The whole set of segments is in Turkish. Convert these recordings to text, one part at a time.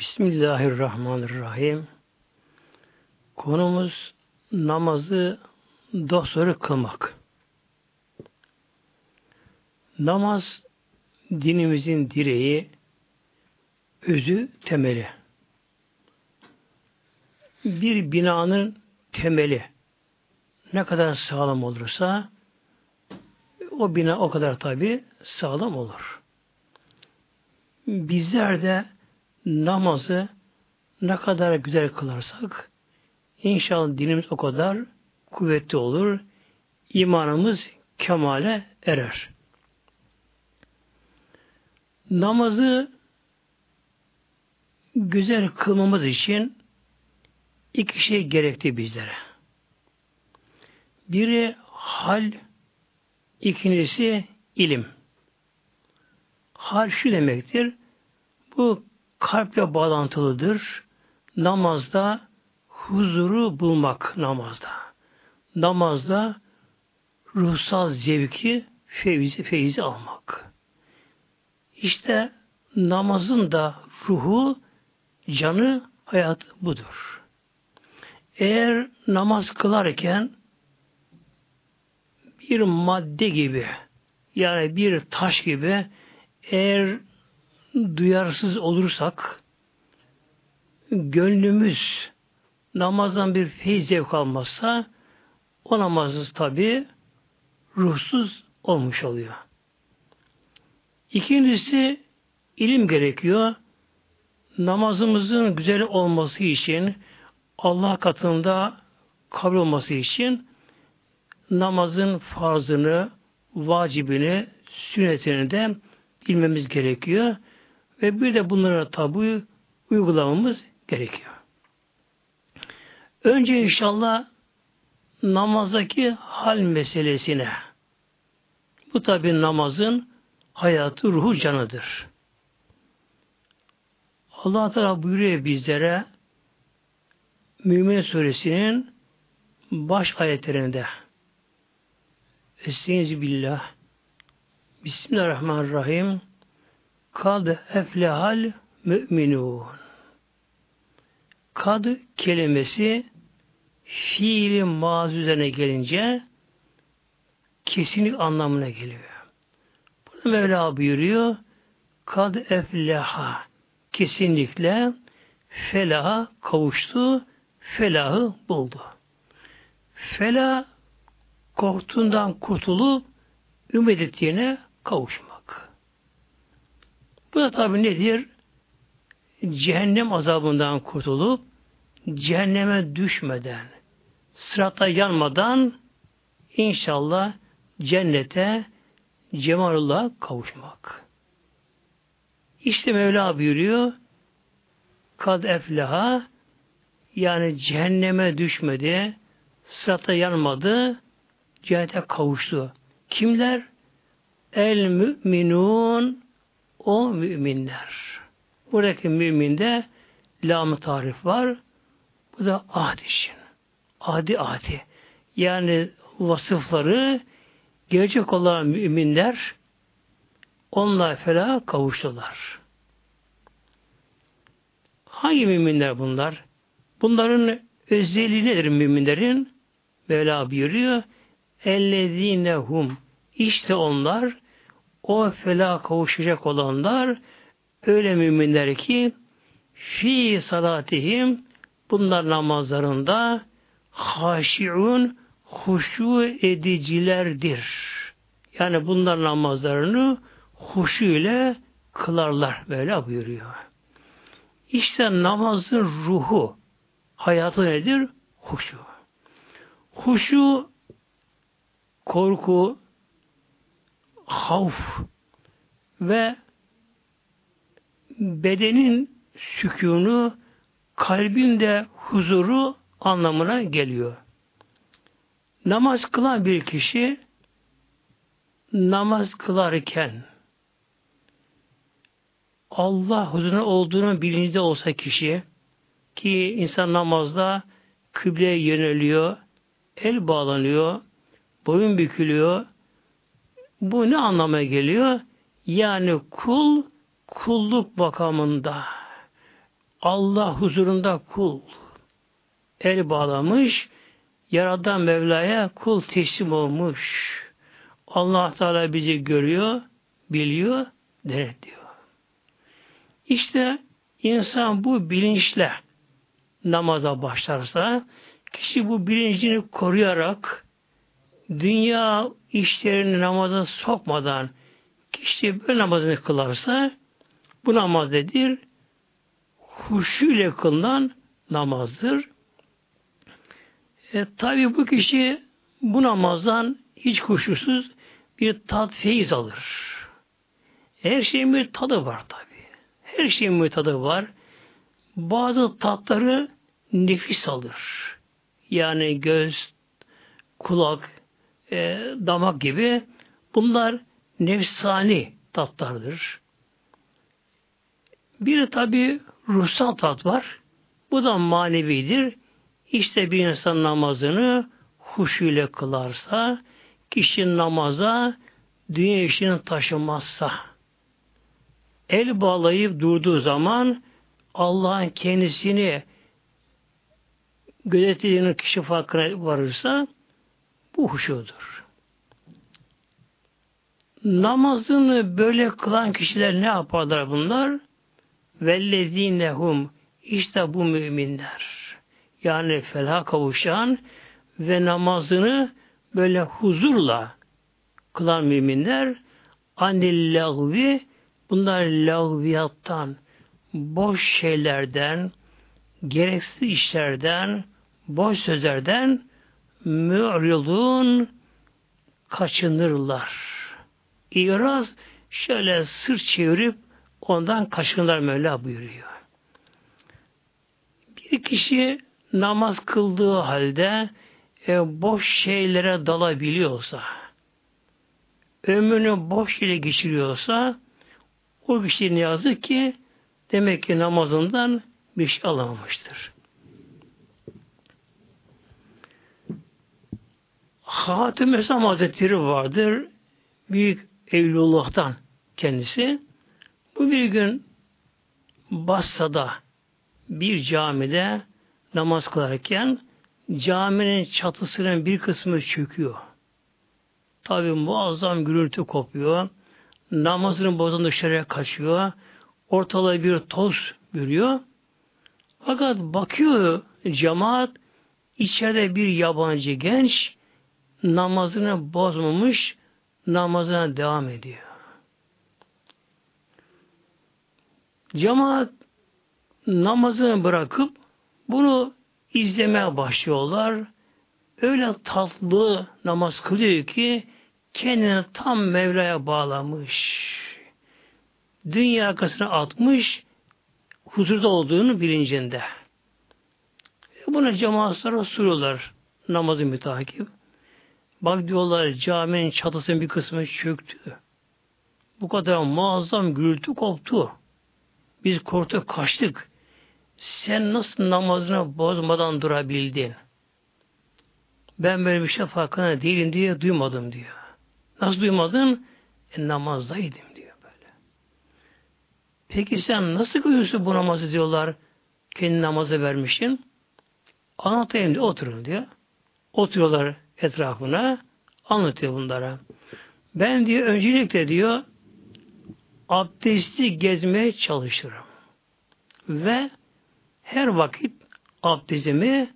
Bismillahirrahmanirrahim. Konumuz namazı dosdoğru kılmak. Namaz dinimizin direği, özü, temeli. Bir binanın temeli ne kadar sağlam olursa o bina o kadar tabi sağlam olur. Bizler de namazı ne kadar güzel kılarsak inşallah dinimiz o kadar kuvvetli olur. imanımız kemale erer. Namazı güzel kılmamız için iki şey gerekti bizlere. Biri hal, ikincisi ilim. Hal şu demektir. Bu kalple bağlantılıdır. Namazda huzuru bulmak namazda. Namazda ruhsal zevki, feyzi, feyzi almak. İşte namazın da ruhu, canı, hayat budur. Eğer namaz kılarken bir madde gibi yani bir taş gibi eğer duyarsız olursak gönlümüz namazdan bir feyiz zevk almazsa o namazımız tabi ruhsuz olmuş oluyor. İkincisi ilim gerekiyor. Namazımızın güzel olması için Allah katında kabul olması için namazın farzını, vacibini, sünnetini de bilmemiz gerekiyor. Ve bir de bunlara tabi uygulamamız gerekiyor. Önce inşallah namazdaki hal meselesine. Bu tabi namazın hayatı, ruhu, canıdır. Allah Teala buyuruyor bizlere Mümin Suresinin baş ayetlerinde Estaizu billah Bismillahirrahmanirrahim Kad eflehal müminun Kad kelimesi fiili maz üzerine gelince kesinlik anlamına geliyor. Burada Mevla buyuruyor kad efleha kesinlikle felaha kavuştu, felahı buldu. Felah korktuğundan kurtulup ümit ettiğine kavuşmak. Bu da tabi nedir? Cehennem azabından kurtulup cehenneme düşmeden, sırata yanmadan inşallah cennete cemalullah kavuşmak. İşte Mevla buyuruyor kad eflaha yani cehenneme düşmedi, sırata yanmadı, cennete kavuştu. Kimler? El müminun o müminler. Buradaki müminde lam tarif var. Bu da ahd için. Adi adi. Yani vasıfları gelecek olan müminler onlar fela kavuştular. Hangi müminler bunlar? Bunların özelliği nedir müminlerin? Mevla buyuruyor. Ellezinehum işte onlar o fela kavuşacak olanlar öyle müminler ki fi salatihim bunlar namazlarında haşiun huşu edicilerdir. Yani bunlar namazlarını huşu ile kılarlar. Böyle buyuruyor. İşte namazın ruhu, hayatı nedir? Huşu. Huşu korku, havf ve bedenin sükunu, kalbin de huzuru anlamına geliyor. Namaz kılan bir kişi namaz kılarken Allah huzuruna olduğunu bilincinde olsa kişi ki insan namazda kıbleye yöneliyor, el bağlanıyor, boyun bükülüyor. Bu ne anlama geliyor? Yani kul kulluk makamında Allah huzurunda kul. El bağlamış, Yaradan Mevla'ya kul teslim olmuş. Allah Teala bizi görüyor, biliyor, denetliyor. İşte insan bu bilinçle namaza başlarsa, kişi bu bilincini koruyarak dünya işlerini namaza sokmadan kişi böyle namazını kılarsa bu namaz nedir? Huşu ile kılınan namazdır. E, Tabi bu kişi bu namazdan hiç kuşkusuz bir tat feyiz alır. Her şeyin bir tadı var tabi. Her şeyin bir tadı var. Bazı tatları nefis alır. Yani göz, kulak, e, damak gibi bunlar nefsani tatlardır. Bir tabi ruhsal tat var. Bu da manevidir. İşte bir insan namazını huş ile kılarsa, kişi namaza dünya işini taşımazsa, el bağlayıp durduğu zaman Allah'ın kendisini gözetlediğinin kişi farkına varırsa bu huşudur. Namazını böyle kılan kişiler ne yaparlar bunlar? Vellezinehum işte bu müminler yani felaha kavuşan ve namazını böyle huzurla kılan müminler anil lagvi bunlar lagviyattan boş şeylerden gereksiz işlerden boş sözlerden mü'ridun kaçınırlar. İraz şöyle sırt çevirip ondan kaçınırlar Mevla buyuruyor. Bir kişi namaz kıldığı halde e, boş şeylere dalabiliyorsa, ömrünü boş ile geçiriyorsa, o kişi ne yazık ki demek ki namazından bir şey alamamıştır. Hatim Esam Hazretleri vardır. Büyük Evlulullah'tan kendisi. Bu bir gün Basra'da bir camide namaz kılarken caminin çatısının bir kısmı çöküyor. Tabi muazzam gürültü kopuyor. Namazını bozan dışarıya kaçıyor. Ortalığı bir toz bürüyor. Fakat bakıyor cemaat içeride bir yabancı genç namazını bozmamış namazına devam ediyor. Cemaat namazını bırakıp bunu izlemeye başlıyorlar. Öyle tatlı namaz kılıyor ki kendini tam Mevla'ya bağlamış. Dünya arkasına atmış, huzurda olduğunu bilincinde. Buna cemaatlara soruyorlar namazı mütakip. Bak diyorlar caminin çatısının bir kısmı çöktü. Bu kadar muazzam gürültü koptu. Biz korktuk kaçtık sen nasıl namazını bozmadan durabildin? Ben böyle bir şey farkında değilim diye duymadım diyor. Nasıl duymadın? E, namazdaydım diyor böyle. Peki sen nasıl kılıyorsun bu namazı diyorlar. Kendi namazı vermişsin. Anlatayım diyor. Oturun diyor. Oturuyorlar etrafına. Anlatıyor bunlara. Ben diyor öncelikle diyor abdesti gezmeye çalışırım. Ve her vakit abdestimi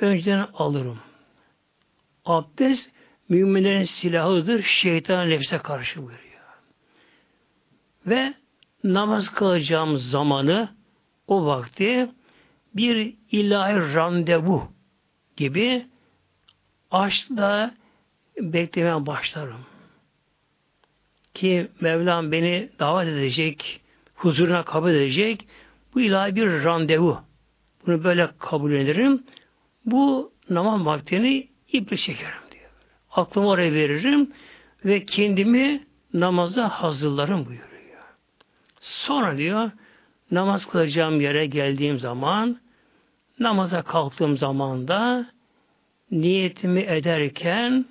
önceden alırım. Abdest müminlerin silahıdır. Şeytan nefse karşı buyuruyor. Ve namaz kılacağım zamanı o vakti bir ilahi randevu gibi aşkla beklemeye başlarım. Ki Mevlam beni davet edecek, huzuruna kabul edecek, bu ilahi bir randevu. Bunu böyle kabul ederim. Bu namaz vaktini iple çekerim diyor. Aklımı oraya veririm ve kendimi namaza hazırlarım buyuruyor. Sonra diyor namaz kılacağım yere geldiğim zaman namaza kalktığım zaman da niyetimi ederken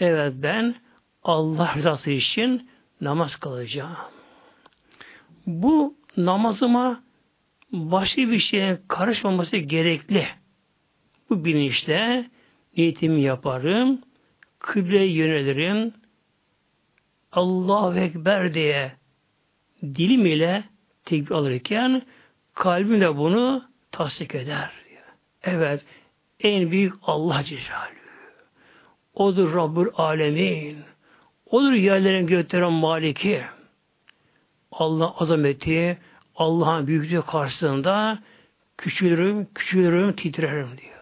evet ben Allah rızası için namaz kılacağım. Bu namazıma başka bir şeye karışmaması gerekli. Bu bilinçle niyetimi yaparım, kıbleye yönelirim, Allahu Ekber diye dilim ile tekbir alırken kalbim de bunu tasdik eder. Diyor. Evet, en büyük Allah Celaluhu. Odur Rabbül Alemin. Odur yerlerin göklerin maliki. Allah azameti, Allah'ın büyüklüğü karşısında küçülürüm, küçülürüm, titrerim diyor.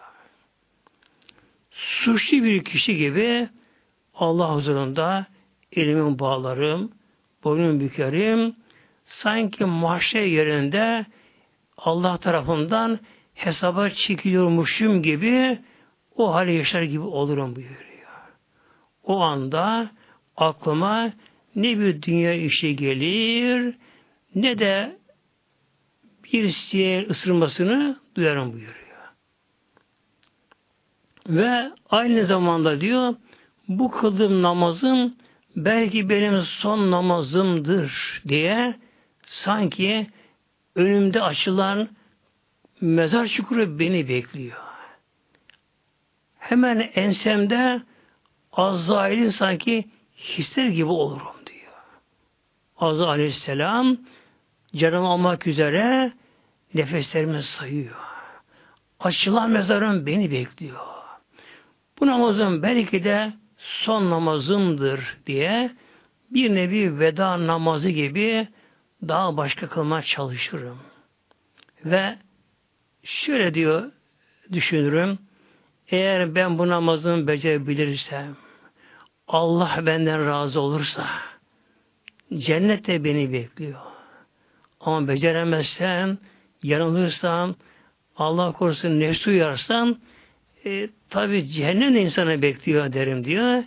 Suçlu bir kişi gibi Allah huzurunda elimi bağlarım, boynumu bükerim, sanki mahşer yerinde Allah tarafından hesaba çekiliyormuşum gibi o hale yaşar gibi olurum buyuruyor. O anda aklıma ne bir dünya işi gelir ne de bir siyer ısırmasını duyarım buyuruyor. Ve aynı zamanda diyor bu kıldığım namazım belki benim son namazımdır diye sanki önümde açılan mezar çukuru beni bekliyor. Hemen ensemde Azrail'in sanki hisler gibi olurum diyor. Azrail aleyhisselam canımı almak üzere nefeslerimi sayıyor. Açılan mezarım beni bekliyor. Bu namazım belki de son namazımdır diye bir nevi veda namazı gibi daha başka kılmaya çalışırım. Ve şöyle diyor düşünürüm. Eğer ben bu namazımı becerebilirsem, Allah benden razı olursa, cennette beni bekliyor. Ama beceremezsem, yanılırsam, Allah korusun nefsi uyarsam, e, tabi cehennem insanı bekliyor derim diyor.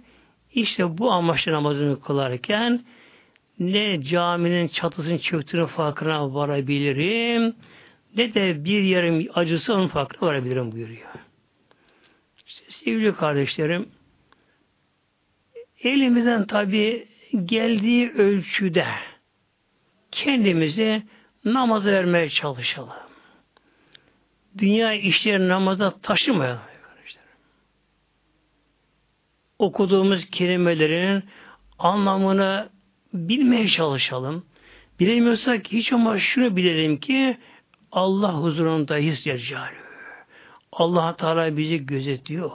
İşte bu amaçla namazını kılarken ne caminin çatısının çöktüğünün farkına varabilirim ne de bir yerim acısı onun farkına varabilirim buyuruyor. İşte sevgili kardeşlerim elimizden tabi geldiği ölçüde kendimizi namaza vermeye çalışalım. Dünya işleri namaza taşımayalım. Okuduğumuz kelimelerin anlamını bilmeye çalışalım. Bilemiyorsak hiç ama şunu bilelim ki Allah huzurundayız Celle Allah Teala bizi gözetiyor.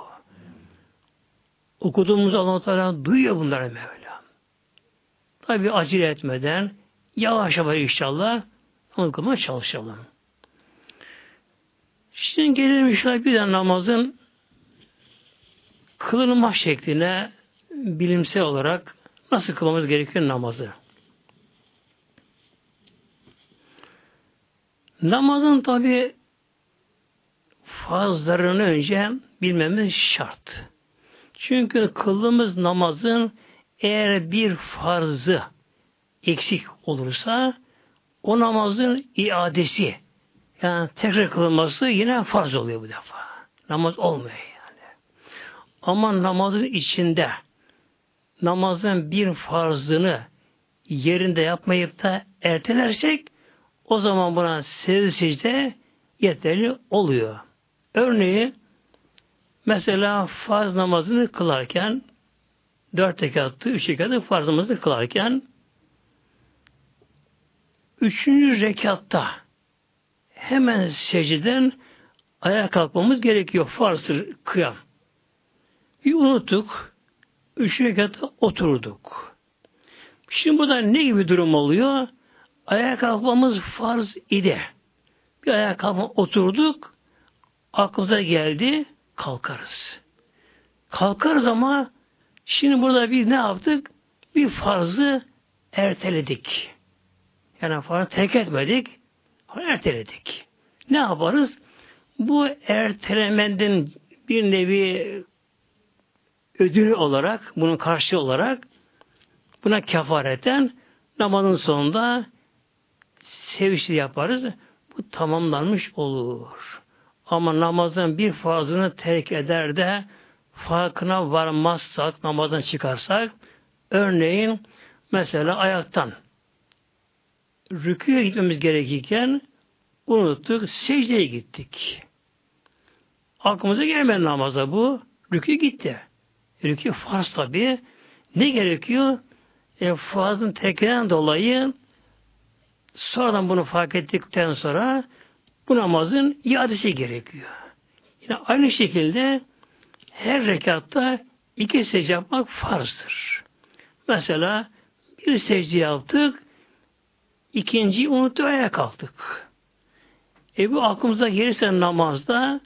Okuduğumuz Allah Teala duyuyor bunları Mevla. Tabi acele etmeden yavaş yavaş inşallah okumaya çalışalım. Şimdi gelelim inşallah bir de namazın kılınma şekline bilimsel olarak nasıl kılmamız gerekiyor namazı. Namazın tabi fazlarını önce bilmemiz şart. Çünkü kıldığımız namazın eğer bir farzı eksik olursa o namazın iadesi yani tekrar kılınması yine farz oluyor bu defa. Namaz olmuyor yani. Ama namazın içinde namazın bir farzını yerinde yapmayıp da ertelersek o zaman buna secde secde yeterli oluyor. Örneği mesela farz namazını kılarken dört rekatlı, üç rekatlı farz namazını kılarken üçüncü rekatta hemen secden ayağa kalkmamız gerekiyor. Farzdır kıyam. Bir unuttuk. Üç rekatta oturduk. Şimdi burada ne gibi durum oluyor? Ayağa kalkmamız farz idi. Bir ayağa kalkma oturduk. Aklımıza geldi. Kalkarız. Kalkarız ama şimdi burada biz ne yaptık? Bir farzı erteledik. Yani farzı terk etmedik. Erteledik. Ne yaparız? Bu ertelemenden bir nevi ödülü olarak, bunun karşı olarak buna kefareten namazın sonunda sevinçli yaparız. Bu tamamlanmış olur. Ama namazın bir fazını terk eder de farkına varmazsak, namazdan çıkarsak, örneğin mesela ayaktan rüküye gitmemiz gerekirken unuttuk, secdeye gittik. Aklımıza gelmedi namaza bu. Rükü gitti. Rükü farz tabi. Ne gerekiyor? E, farzın tekrarından dolayı sonradan bunu fark ettikten sonra bu namazın iadesi gerekiyor. Yine aynı şekilde her rekatta iki secde yapmak farzdır. Mesela bir secde yaptık, ikinciyi unuttuk, ayağa kalktık. E bu aklımıza gelirse namazda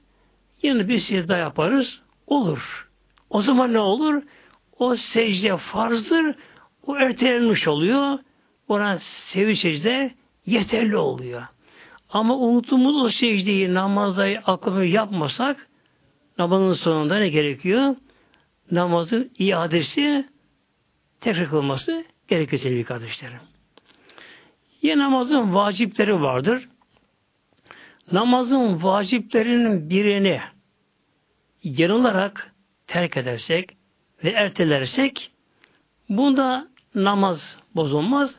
yine bir secde yaparız, olur. O zaman ne olur? O secde farzdır, o ertelenmiş oluyor. Ona sevi secde yeterli oluyor. Ama unuttuğumuz o secdeyi namazda aklımı yapmasak namazın sonunda ne gerekiyor? Namazın iadesi tekrar kılması gerekiyor sevgili kardeşlerim. Yine namazın vacipleri vardır. Namazın vaciplerinin birini yanılarak terk edersek ve ertelersek bunda namaz bozulmaz.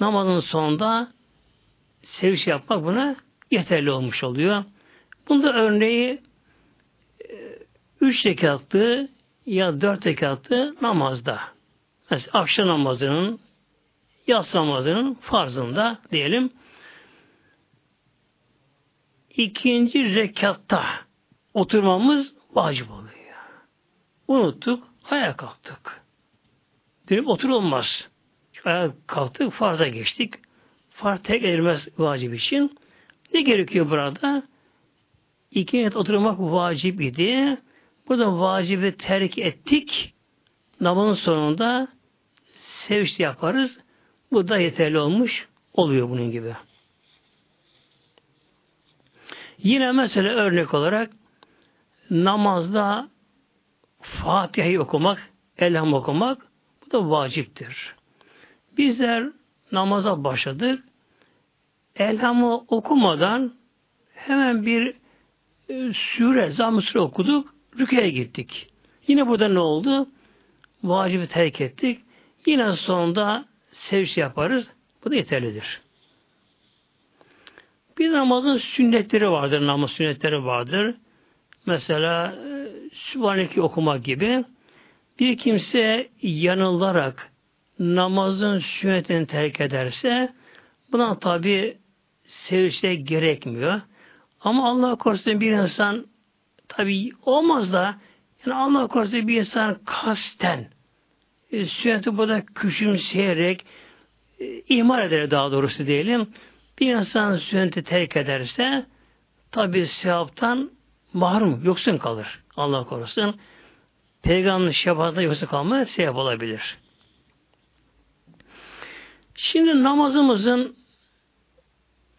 Namazın sonunda seviş yapmak buna yeterli olmuş oluyor. Bunda örneği e, üç rekatlı ya dört rekatlı namazda. Mesela akşam namazının yatsı namazının farzında diyelim ikinci rekatta oturmamız vacip oluyor. Unuttuk, ayağa kalktık. Dönüp oturulmaz. Ayağa kalktık, farza geçtik. Farz tek edilmez vacip için. Ne gerekiyor burada? İki net oturmak vacip idi. Burada vacibi terk ettik. Namazın sonunda sevinç yaparız. Bu da yeterli olmuş oluyor bunun gibi. Yine mesela örnek olarak namazda Fatiha'yı okumak, Elham okumak bu da vaciptir. Bizler namaza başladık. Elham'ı okumadan hemen bir e, süre, zamm süre okuduk, rüküye gittik. Yine burada ne oldu? Vacibi terk ettik. Yine sonunda sevş yaparız. Bu da yeterlidir. Bir namazın sünnetleri vardır, namaz sünnetleri vardır. Mesela e, Sübhaneke okumak gibi. Bir kimse yanılarak namazın sünnetini terk ederse buna tabi sevinçte gerekmiyor. Ama Allah korusun bir insan tabi olmaz da yani Allah korusun bir insan kasten e, sünneti burada küçümseyerek e, ihmal eder daha doğrusu diyelim. Bir insan sünneti terk ederse tabi sevaptan mahrum, yoksun kalır. Allah korusun. Peygamberin şefaatinde yoksun kalma sebep olabilir. Şimdi namazımızın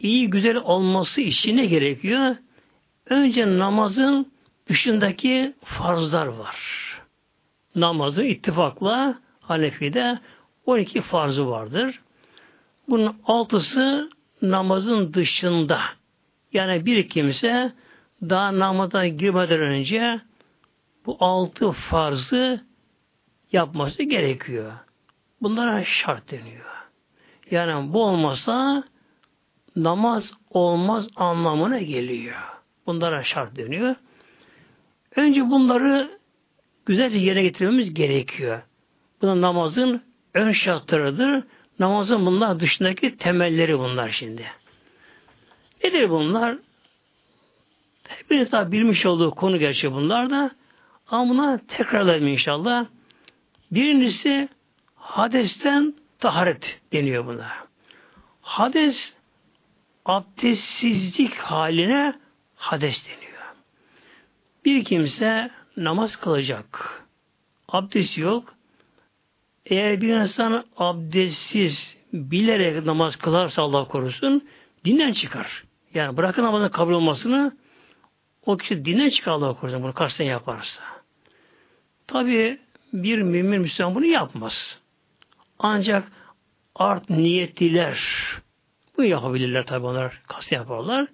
iyi güzel olması için ne gerekiyor? Önce namazın dışındaki farzlar var. Namazı ittifakla Hanefi'de 12 farzı vardır. Bunun altısı namazın dışında. Yani bir kimse daha namaza girmeden önce bu altı farzı yapması gerekiyor. Bunlara şart deniyor. Yani bu olmasa namaz olmaz anlamına geliyor. Bunlara şart deniyor. Önce bunları güzelce yerine getirmemiz gerekiyor. Bu namazın ön şartlarıdır. Namazın bunlar dışındaki temelleri bunlar şimdi. Nedir bunlar? Hepiniz daha bilmiş olduğu konu gerçi bunlar da ama buna tekrarlayayım inşallah. Birincisi hadesten taharet deniyor buna. Hades abdestsizlik haline hades deniyor. Bir kimse namaz kılacak. Abdest yok. Eğer bir insan abdestsiz bilerek namaz kılarsa Allah korusun dinden çıkar. Yani bırakın namazın kabul olmasını o kişi dinden çıkar Allah korusun bunu kasten yaparsa. Tabi bir mümin Müslüman bunu yapmaz. Ancak art niyetliler bu yapabilirler tabi onlar kast yaparlar.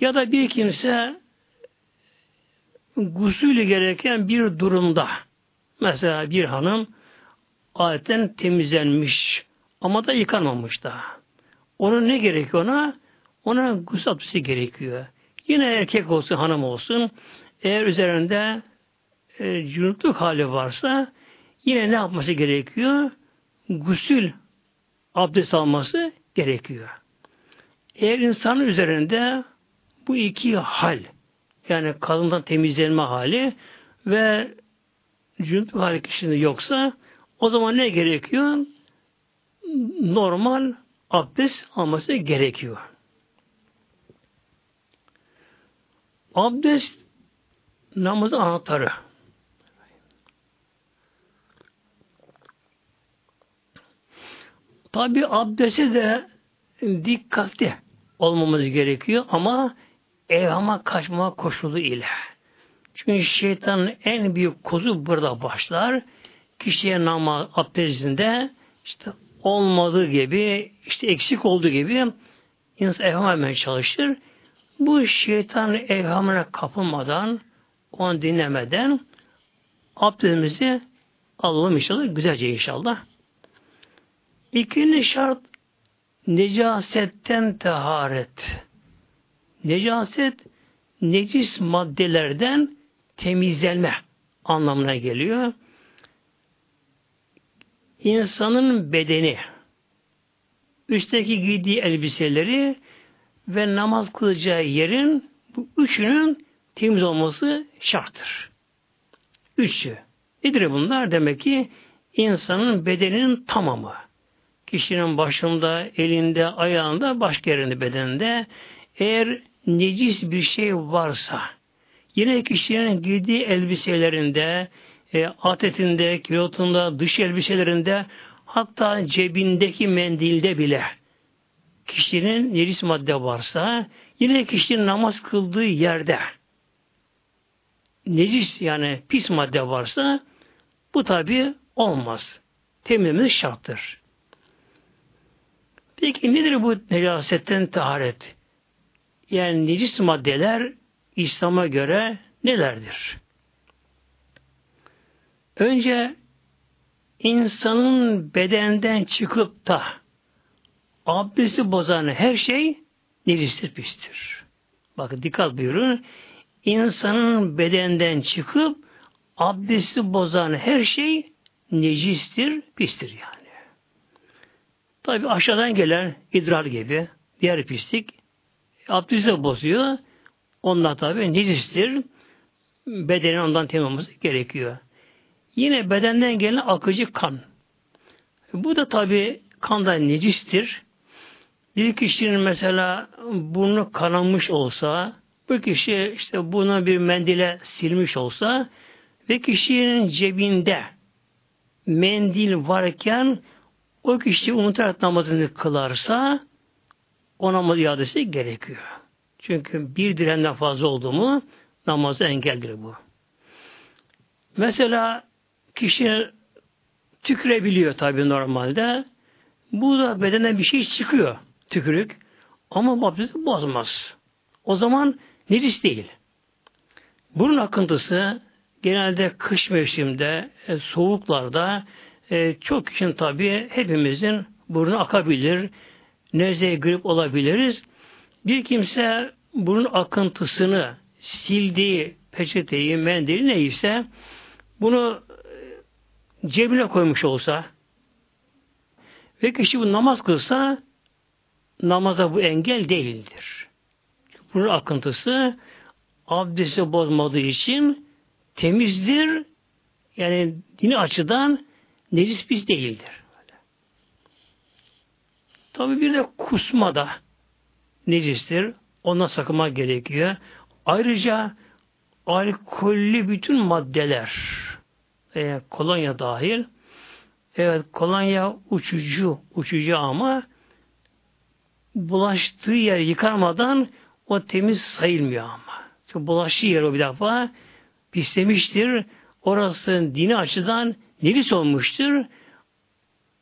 Ya da bir kimse gusülü gereken bir durumda mesela bir hanım adetten temizlenmiş ama da yıkanmamış da. Onun ne gerekiyor ona? ona gusül abdesti gerekiyor. Yine erkek olsun, hanım olsun, eğer üzerinde e, cünupluk hali varsa yine ne yapması gerekiyor? Gusül abdest alması gerekiyor. Eğer insanın üzerinde bu iki hal yani kadından temizlenme hali ve cünupluk hali kişinin yoksa o zaman ne gerekiyor? Normal abdest alması gerekiyor. Abdest namazın anahtarı. Tabi abdesti de dikkatli olmamız gerekiyor ama evhama kaçma koşulu ile. Çünkü şeytanın en büyük kozu burada başlar. Kişiye namaz abdestinde işte olmadığı gibi, işte eksik olduğu gibi insan evham etmeye çalışır. Bu şeytanın evhamına kapılmadan, onu dinlemeden abdestimizi alalım inşallah, güzelce inşallah. İkinci şart necasetten taharet. Necaset necis maddelerden temizlenme anlamına geliyor. İnsanın bedeni, üstteki giydiği elbiseleri ve namaz kılacağı yerin bu üçünün temiz olması şarttır. Üçü. Nedir bunlar? Demek ki insanın bedeninin tamamı. Kişinin başında, elinde, ayağında, başka yerinde, bedeninde eğer necis bir şey varsa yine kişinin giydiği elbiselerinde, e, atletinde, kilotunda, dış elbiselerinde hatta cebindeki mendilde bile kişinin necis madde varsa yine kişinin namaz kıldığı yerde necis yani pis madde varsa bu tabi olmaz. Temizlememiz şarttır. Peki nedir bu necasetten taharet? Yani necis maddeler İslam'a göre nelerdir? Önce insanın bedenden çıkıp da abdesti bozan her şey necistir, pistir. Bakın dikkat buyurun. İnsanın bedenden çıkıp abdesti bozan her şey necistir, pistir yani. Tabi aşağıdan gelen idrar gibi diğer pislik abdesti bozuyor. Onlar tabi necistir. Bedenin ondan temiz gerekiyor. Yine bedenden gelen akıcı kan. Bu da tabi kanda necistir. Bir kişinin mesela burnu kanamış olsa, bu kişi işte buna bir mendile silmiş olsa ve kişinin cebinde mendil varken o kişi unutarak namazını kılarsa o namaz iadesi gerekiyor. Çünkü bir direnden fazla oldu mu namazı engeldir bu. Mesela kişi tükürebiliyor tabi normalde. Bu da bedene bir şey çıkıyor tükürük. Ama abdesti bozmaz. O zaman necis değil. Bunun akıntısı genelde kış mevsiminde, e, soğuklarda e, çok için tabi hepimizin burnu akabilir. Nezle grip olabiliriz. Bir kimse bunun akıntısını sildiği peçeteyi, mendili neyse bunu e, cebine koymuş olsa ve kişi bu namaz kılsa namaza bu engel değildir. Bunun akıntısı abdesti bozmadığı için temizdir. Yani dini açıdan necis pis değildir. Tabi bir de kusma da necistir. Ondan sakınma gerekiyor. Ayrıca alkollü bütün maddeler e, kolonya dahil evet kolonya uçucu uçucu ama bulaştığı yer yıkamadan o temiz sayılmıyor ama. Çünkü bulaştığı yer o bir defa pislemiştir. Orası dini açıdan nelis olmuştur.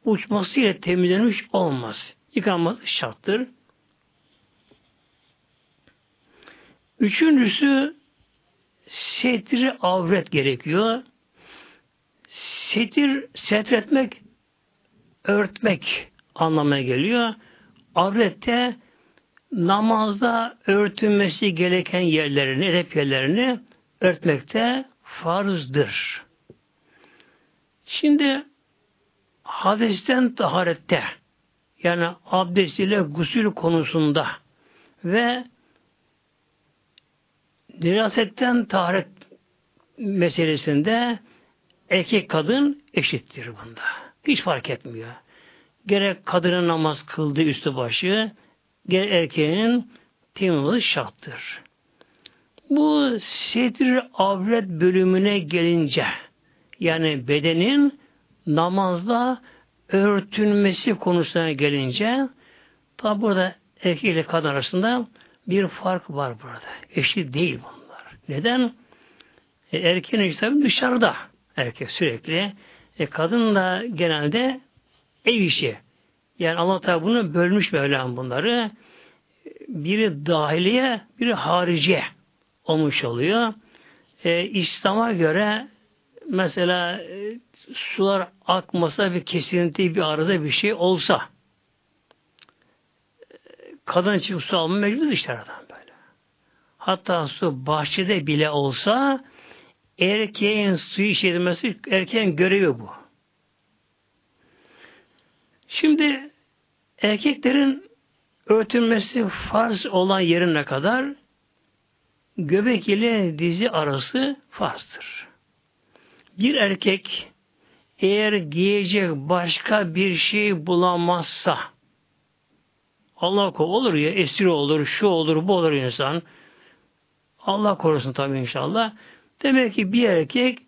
Uçmasıyla temizlenmiş olmaz. Yıkanması şarttır. Üçüncüsü setri avret gerekiyor. Setir, setretmek, örtmek anlamına geliyor. Avrette namazda örtünmesi gereken yerlerini, edep yerlerini örtmekte farzdır. Şimdi hadisten taharette yani abdest ile gusül konusunda ve nirasetten taharet meselesinde erkek kadın eşittir bunda. Hiç fark etmiyor. Gerek kadının namaz kıldığı üstü başı, gerek erkeğin temizliği şarttır. Bu sedir avret bölümüne gelince yani bedenin namazda örtünmesi konusuna gelince tabi burada erkek ile kadın arasında bir fark var burada. Eşit değil bunlar. Neden? E, erkeğin işte dışarıda. Erkek sürekli. E, kadın da genelde ev işi. Yani Allah Teala bunu bölmüş Mevlam bunları. Biri dahiliye, biri harici olmuş oluyor. E, İslam'a göre mesela e, sular akmasa bir kesinti, bir arıza bir şey olsa kadın çıkıp su alma mecbur dışarıdan böyle. Hatta su bahçede bile olsa erkeğin suyu içirmesi erkeğin görevi bu. Şimdi erkeklerin örtülmesi farz olan yerine kadar göbek ile dizi arası farzdır. Bir erkek eğer giyecek başka bir şey bulamazsa Allah korusun olur ya esir olur, şu olur, bu olur insan. Allah korusun tabii inşallah. Demek ki bir erkek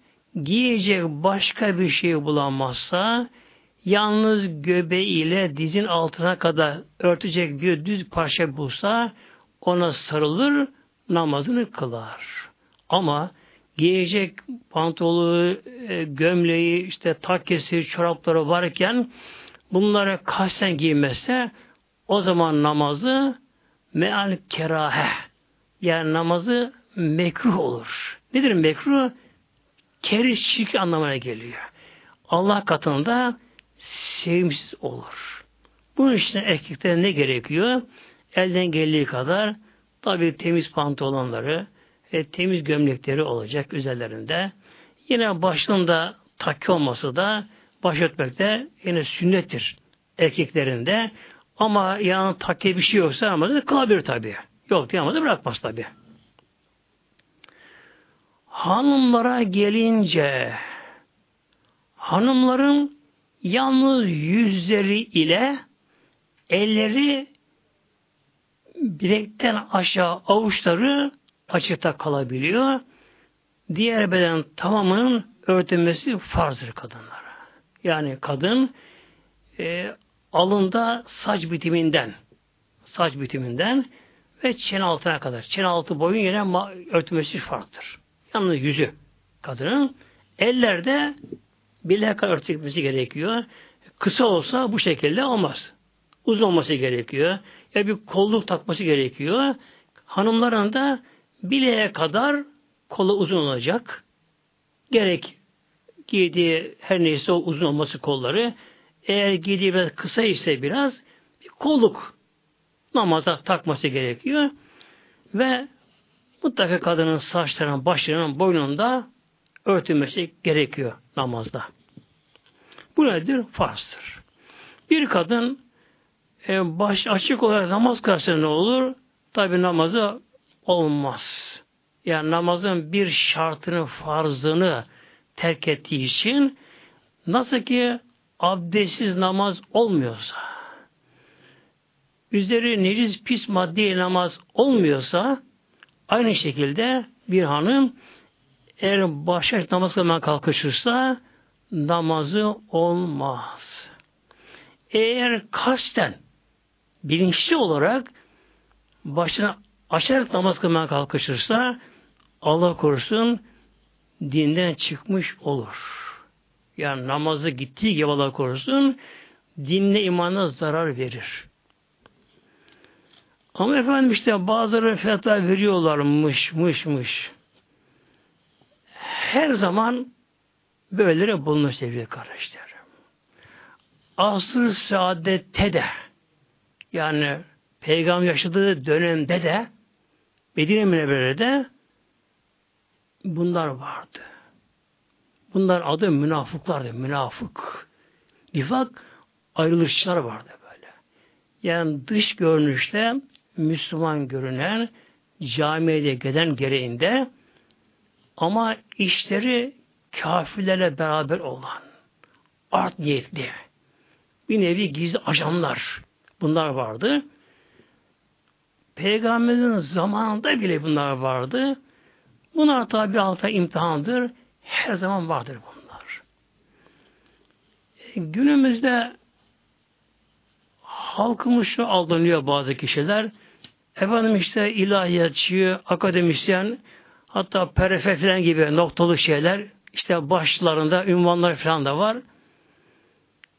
giyecek başka bir şey bulamazsa yalnız göbeğiyle dizin altına kadar örtecek bir düz parça bulsa ona sarılır namazını kılar. Ama giyecek pantolu, e, gömleği, işte takkesi, çorapları varken bunlara kasten giymezse o zaman namazı meal kerahe yani namazı mekruh olur. Nedir mekruh? Kerih şirk anlamına geliyor. Allah katında sevimsiz olur. Bunun için erkeklere ne gerekiyor? Elden geldiği kadar tabi temiz pantolonları, e, temiz gömlekleri olacak üzerlerinde. Yine başında takki olması da başörtmek de yine sünnettir erkeklerinde. Ama yani takki bir şey yoksa namazı kılabilir tabi. Yok diye namazı bırakmaz tabi. Hanımlara gelince hanımların yalnız yüzleri ile elleri bilekten aşağı avuçları açıkta kalabiliyor. Diğer beden tamamının örtülmesi farzdır kadınlara. Yani kadın e, alında saç bitiminden saç bitiminden ve çene altına kadar. Çene altı boyun yine örtülmesi farklıdır. Yalnız yüzü kadının. Ellerde bileğe kadar örtülmesi gerekiyor. Kısa olsa bu şekilde olmaz. Uzun olması gerekiyor. Ya bir kolluk takması gerekiyor. Hanımların da bileğe kadar kolu uzun olacak. Gerek giydiği her neyse o uzun olması kolları. Eğer giydiği biraz kısa ise biraz bir kolluk namaza takması gerekiyor. Ve mutlaka kadının saçlarının, başlarının, boynunda örtülmesi gerekiyor namazda. Bu nedir? Farzdır. Bir kadın e, baş açık olarak namaz kılsa ne olur? Tabi namazı olmaz. Yani namazın bir şartını, farzını terk ettiği için nasıl ki abdestsiz namaz olmuyorsa üzeri necis pis maddi namaz olmuyorsa aynı şekilde bir hanım eğer başa namaz kılmaya kalkışırsa namazı olmaz. Eğer kasten bilinçli olarak başına açarak namaz kılmaya kalkışırsa Allah korusun dinden çıkmış olur. Yani namazı gittiği gibi Allah korusun dinle imana zarar verir. Ama efendim işte bazıları fiyatlar veriyorlarmış, mış, mış. Her zaman böyleleri bulunur sevgili kardeşlerim. Asr saadette de yani Peygamber yaşadığı dönemde de Medine Münevvere'de bunlar vardı. Bunlar adı münafıklardı. Münafık. Nifak ayrılışçılar vardı böyle. Yani dış görünüşte Müslüman görünen camiye giden gereğinde ama işleri kafirlerle beraber olan art niyetli bir nevi gizli ajanlar bunlar vardı. Peygamberin zamanında bile bunlar vardı. Bunlar tabi alta imtihandır. Her zaman vardır bunlar. E, günümüzde halkımız şu aldanıyor bazı kişiler. Efendim işte ilahiyatçı, akademisyen, hatta perefe falan gibi noktalı şeyler, işte başlarında ünvanlar falan da var.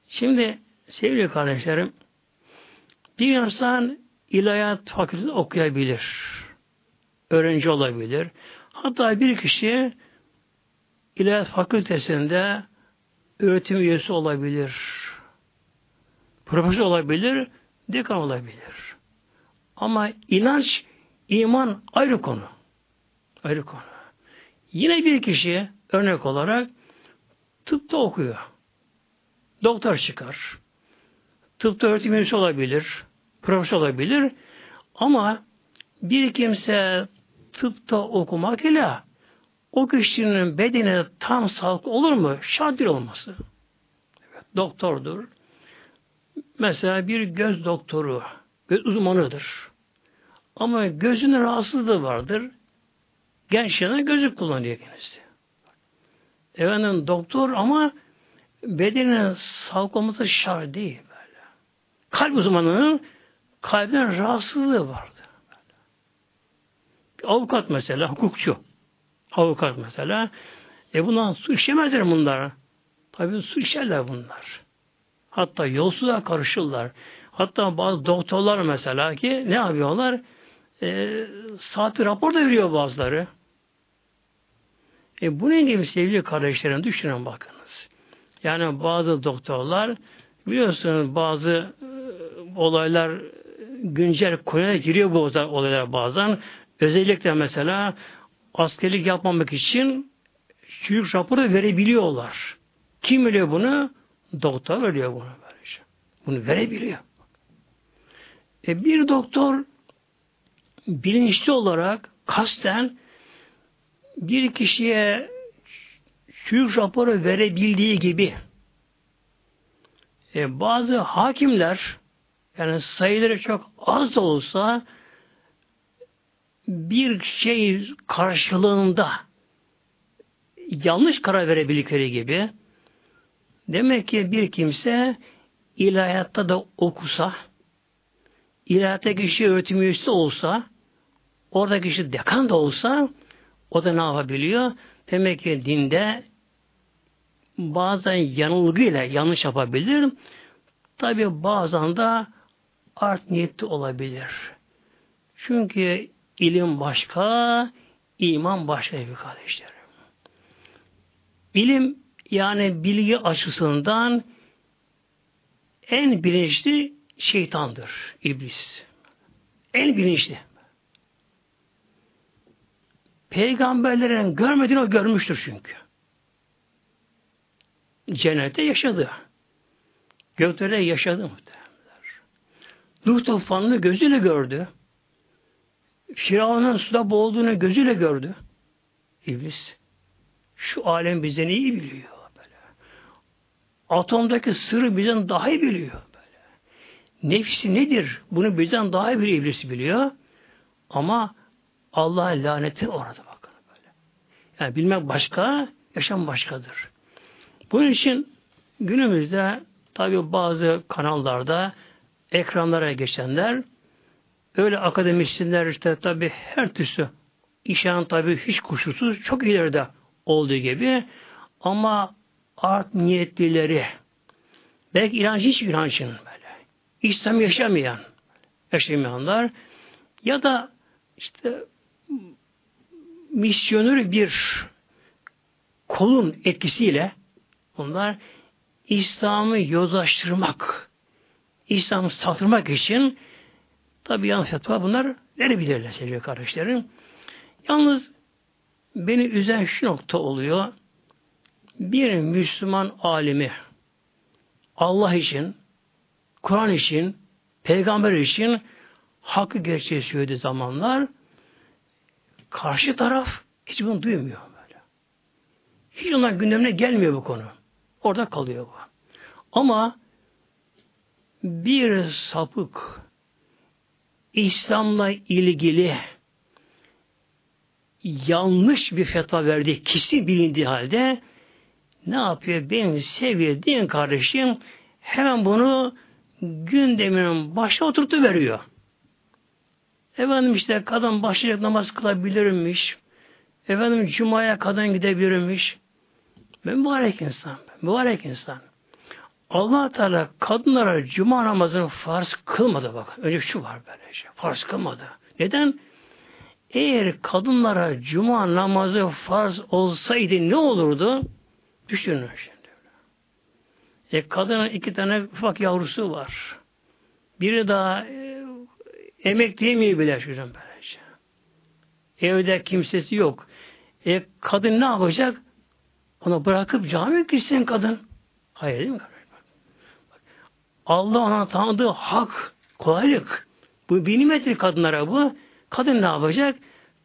Şimdi sevgili kardeşlerim, bir insan ilahiyat fakültesi okuyabilir. Öğrenci olabilir. Hatta bir kişi ilahiyat fakültesinde öğretim üyesi olabilir. Profesör olabilir, dekan olabilir. Ama inanç, iman ayrı konu. Ayrı konu. Yine bir kişi örnek olarak tıpta okuyor. Doktor çıkar. Tıpta öğretim üyesi olabilir. Profesör olabilir. Ama bir kimse tıpta okumak ile o kişinin bedeni tam sağlıklı olur mu? Değil olması. Evet, doktordur. Mesela bir göz doktoru, göz uzmanıdır. Ama gözünün rahatsızlığı vardır. Gençliğine gözü kullanıyor kendisi. Efendim doktor ama bedenin sağlıklı olması şart değil böyle. Kalp uzmanının kalbin rahatsızlığı var avukat mesela, hukukçu. Avukat mesela. E bundan su içemezler bunlar. Tabii su içerler bunlar. Hatta yolsuzluğa karışırlar. Hatta bazı doktorlar mesela ki ne yapıyorlar? E, saati rapor da veriyor bazıları. E bunun gibi sevgili kardeşlerim düşünün bakınız. Yani bazı doktorlar biliyorsunuz bazı e, olaylar güncel konuya giriyor bu olaylar bazen. Özellikle mesela askerlik yapmamak için çocuk raporu verebiliyorlar. Kim biliyor bunu? Doktor veriyor bunu. Böylece. Bunu verebiliyor. E bir doktor bilinçli olarak kasten bir kişiye çocuk raporu verebildiği gibi e, bazı hakimler yani sayıları çok az da olsa bir şey karşılığında yanlış karar verebildikleri gibi demek ki bir kimse ilahiyatta da okusa ilahiyatta kişi öğretim üyesi olsa orada kişi dekan da olsa o da ne yapabiliyor? Demek ki dinde bazen yanılgıyla yanlış yapabilir. Tabi bazen de art niyetli olabilir. Çünkü İlim başka, iman başka bir kardeşlerim. İlim yani bilgi açısından en bilinçli şeytandır, iblis. En bilinçli. Peygamberlerin görmediğini o görmüştür çünkü. Cennette yaşadı. Göklerde yaşadı muhtemelen. Nuh tufanını gözüyle gördü. Firavun'un suda boğulduğunu gözüyle gördü. İblis. Şu alem bizden iyi biliyor. Böyle. Atomdaki sırrı bizden daha iyi biliyor. Böyle. Nefsi nedir? Bunu bizden daha iyi bir iblis biliyor. Ama Allah laneti orada bakın böyle. Yani bilmek başka, yaşam başkadır. Bunun için günümüzde tabi bazı kanallarda ekranlara geçenler Öyle akademisyenler işte tabi her türlü işen tabi hiç kuşkusuz çok ileride olduğu gibi ama art niyetlileri belki inancı hiç inancın böyle İslam yaşamayan yaşamayanlar ya da işte misyoner bir kolun etkisiyle onlar İslam'ı yozlaştırmak, İslam'ı satırmak için Tabi yanlış fetva bunlar verebilirler sevgili kardeşlerim. Yalnız beni üzen şu nokta oluyor. Bir Müslüman alimi Allah için, Kur'an için, peygamber için hakkı gerçeği söylediği zamanlar karşı taraf hiç bunu duymuyor böyle. Hiç onlar gündemine gelmiyor bu konu. Orada kalıyor bu. Ama bir sapık İslam'la ilgili yanlış bir fetva verdiği kişi bilindiği halde ne yapıyor? Benim sevgili din kardeşim hemen bunu gündeminin başına oturtu veriyor. Efendim işte kadın başlayacak namaz kılabilirmiş. Efendim cumaya kadın gidebilirmiş. Ben mübarek insan. Mübarek insan. Allah Teala kadınlara cuma namazını farz kılmadı bak. Önce şu var böyle. Farz kılmadı. Neden? Eğer kadınlara cuma namazı farz olsaydı ne olurdu? Düşünün şimdi. E, kadının iki tane ufak yavrusu var. Biri daha e, emek diyemiyor bile çocuğun böylece. Evde kimsesi yok. E, kadın ne yapacak? Onu bırakıp cami gitsin kadın. Hayır değil mi? Allah ona tanıdığı hak, kolaylık. Bu bir nimettir kadınlara bu. Kadın ne yapacak?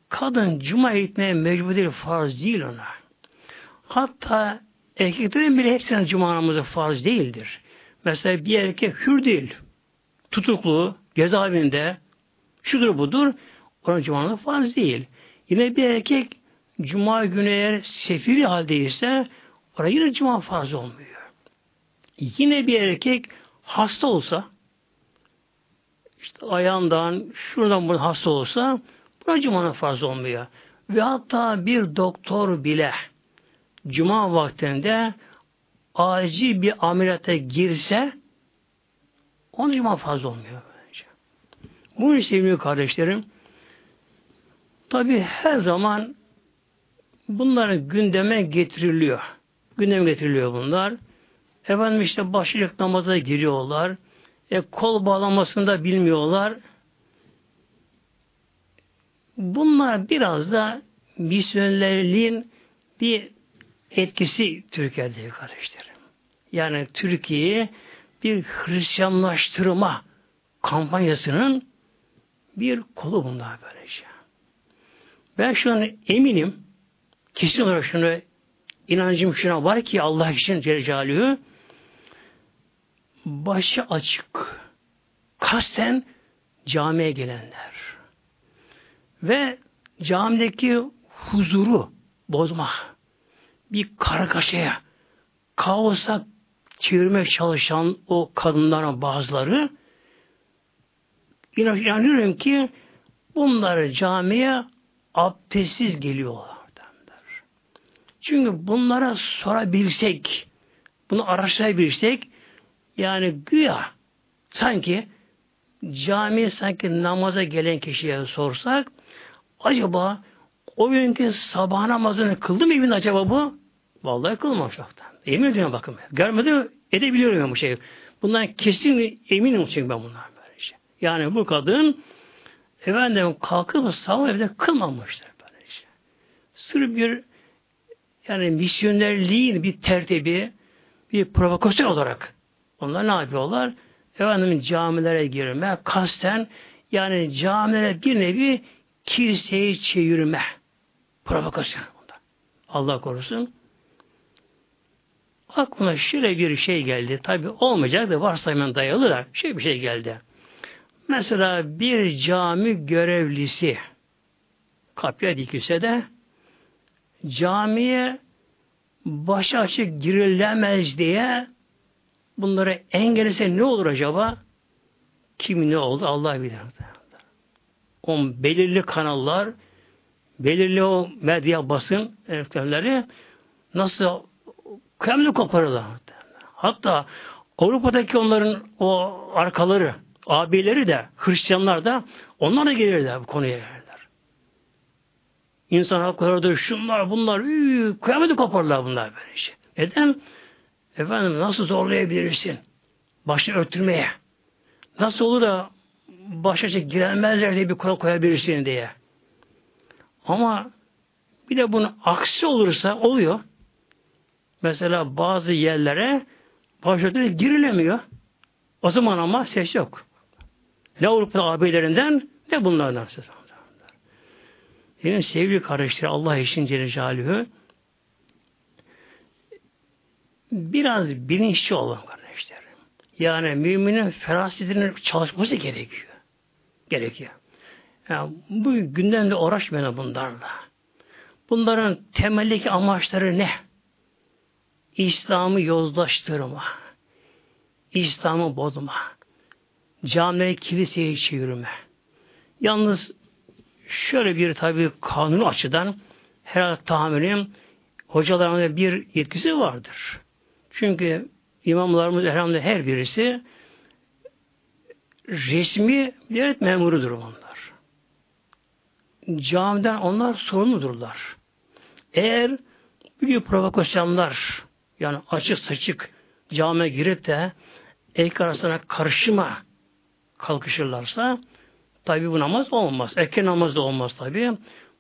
Kadın cuma gitmeye mecbur değil, farz değil ona. Hatta erkeklerin bile hepsinin cuma namazı farz değildir. Mesela bir erkek hür değil. Tutuklu, cezaevinde, şudur budur, onun cuma namazı farz değil. Yine bir erkek cuma günü eğer sefiri haldeyse oraya yine cuma farz olmuyor. Yine bir erkek hasta olsa işte ayağından şuradan buradan hasta olsa buna cumanın farz olmuyor. Ve hatta bir doktor bile cuma vaktinde acil bir ameliyata girse onun cuma farz olmuyor. Bence. Bunun sevgili kardeşlerim tabi her zaman bunların gündeme getiriliyor. Gündeme getiriliyor bunlar. Efendim işte başlık namaza giriyorlar. E, kol bağlamasını da bilmiyorlar. Bunlar biraz da misyonerliğin bir etkisi Türkiye'de kardeşlerim. Yani Türkiye'yi bir Hristiyanlaştırma kampanyasının bir kolu bunlar böylece. Ben şu an eminim, kesin olarak şunu inancım şuna var ki Allah için Celle başı açık, kasten camiye gelenler. Ve camideki huzuru bozma, bir kargaşaya, kaosa çevirmek çalışan o kadınların bazıları inanıyorum ki bunları camiye abdestsiz geliyorlar. Çünkü bunlara sorabilsek, bunu araştırabilirsek, yani güya sanki cami sanki namaza gelen kişiye sorsak, acaba o günkü sabah namazını kıldı mı evinde acaba bu? Vallahi kılmamış çoktan. Emin ediyorum bakın. Görmedi edebiliyorum bu şeyi. Bundan kesin eminim çünkü ben bunlar böyle şey. Yani bu kadın efendim kalkıp sabah evde kılmamıştır böyle şey. Sırf bir yani misyonerliğin bir tertibi, bir provokasyon olarak onlar ne yapıyorlar? Efendim camilere girme, kasten yani camilere bir nevi kiliseyi çevirme. Provokasyon bunlar. Allah korusun. Aklıma şöyle bir şey geldi. Tabi olmayacak da varsayımdan dayalı da şey bir şey geldi. Mesela bir cami görevlisi kapıya dikilse de camiye başı açık girilemez diye bunları engellese ne olur acaba? Kim ne oldu? Allah bilir. O belirli kanallar, belirli o medya basın elektrikleri nasıl kıyamını koparırlar. Hatta Avrupa'daki onların o arkaları, abileri de, Hristiyanlar da onlar da gelirler bu konuya. İnsan haklarıdır, şunlar bunlar, üy, kıyameti koparlar bunlar böyle şey. Neden? Efendim nasıl zorlayabilirsin? Başını örtülmeye. Nasıl olur da başa giremezler diye bir kural koyabilirsin diye. Ama bir de bunun aksi olursa oluyor. Mesela bazı yerlere başörtüyle girilemiyor. O zaman ama ses yok. Ne Avrupa abilerinden ne bunlardan ses Benim sevgili kardeşler Allah için Celle biraz bilinçli olun kardeşlerim. Yani müminin ferasetinin çalışması gerekiyor. Gerekiyor. Yani bu gündemde uğraşmayın bunlarla. Bunların temeldeki amaçları ne? İslam'ı yozlaştırma. İslam'ı bozma. Camileri kiliseye çevirme. Yalnız şöyle bir tabi kanun açıdan herhalde tahminim hocalarımın bir yetkisi vardır. Çünkü imamlarımız herhalde her birisi resmi devlet memurudur onlar. Camiden onlar sorumludurlar. Eğer bir provokasyonlar yani açık saçık camiye girip de erkek arasına karışma kalkışırlarsa tabi bu namaz olmaz. Erken namaz da olmaz tabi.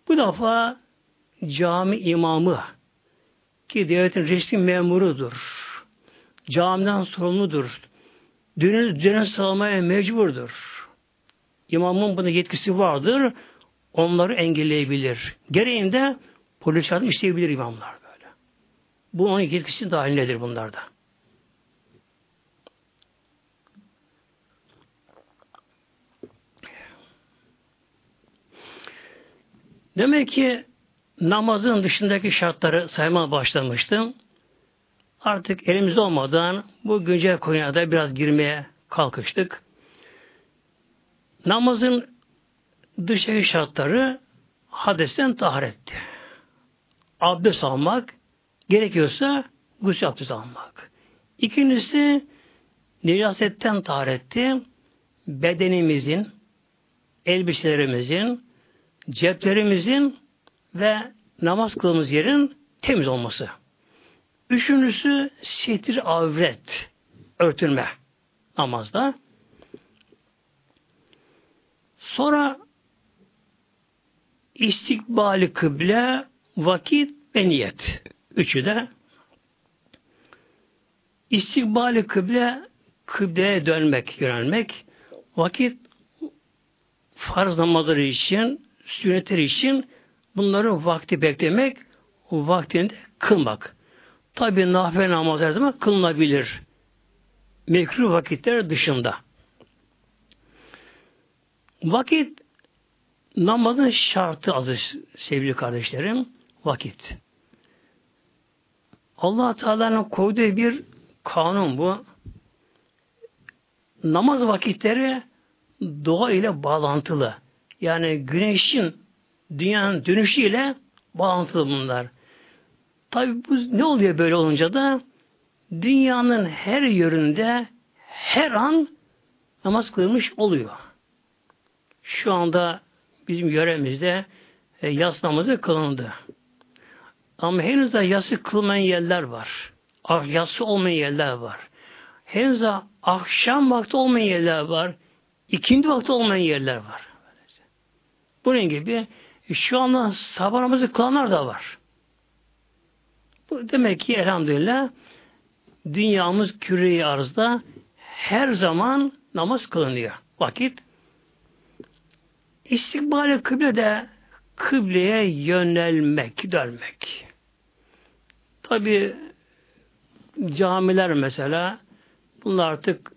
Bu defa cami imamı ki devletin resmi memurudur. Camiden sorumludur. Düğünü düğüne sağlamaya mecburdur. İmamın buna yetkisi vardır. Onları engelleyebilir. Gereğinde polis işleyebilir imamlar böyle. Bu onun yetkisi dahilindedir bunlarda. Demek ki namazın dışındaki şartları saymaya başlamıştım. Artık elimizde olmadan bu güncel konuya biraz girmeye kalkıştık. Namazın dışındaki şartları hadesten taharetti. Abdest almak, gerekiyorsa gusül abdest almak. İkincisi necasetten taharetti. Bedenimizin, elbiselerimizin, ceplerimizin ve namaz kılımız yerin temiz olması. Üçüncüsü sitir avret, örtülme namazda. Sonra istikbali kıble, vakit ve niyet. Üçü de istikbali kıble, kıbleye dönmek, yönelmek, vakit farz namazları için sünnetler için bunları vakti beklemek, vaktinde kılmak. Tabi nafile namaz her zaman kılınabilir. Mekruh vakitler dışında. Vakit namazın şartı aziz sevgili kardeşlerim. Vakit. allah Teala'nın koyduğu bir kanun bu. Namaz vakitleri doğa ile bağlantılı. Yani güneşin dünyanın dönüşüyle bağlantılı bunlar. Tabi bu ne oluyor böyle olunca da dünyanın her yönünde her an namaz kılmış oluyor. Şu anda bizim yöremizde e, yas namazı kılındı. Ama henüz de yası kılmayan yerler var. Ah, yası olmayan yerler var. Henüz de akşam vakti olmayan yerler var. İkindi vakti olmayan yerler var. Bunun gibi e, şu anda sabah namazı kılanlar da var. Bu demek ki elhamdülillah dünyamız küre arzda her zaman namaz kılınıyor. Vakit İstikbali kıble de kıbleye yönelmek, dönmek. Tabi camiler mesela bunlar artık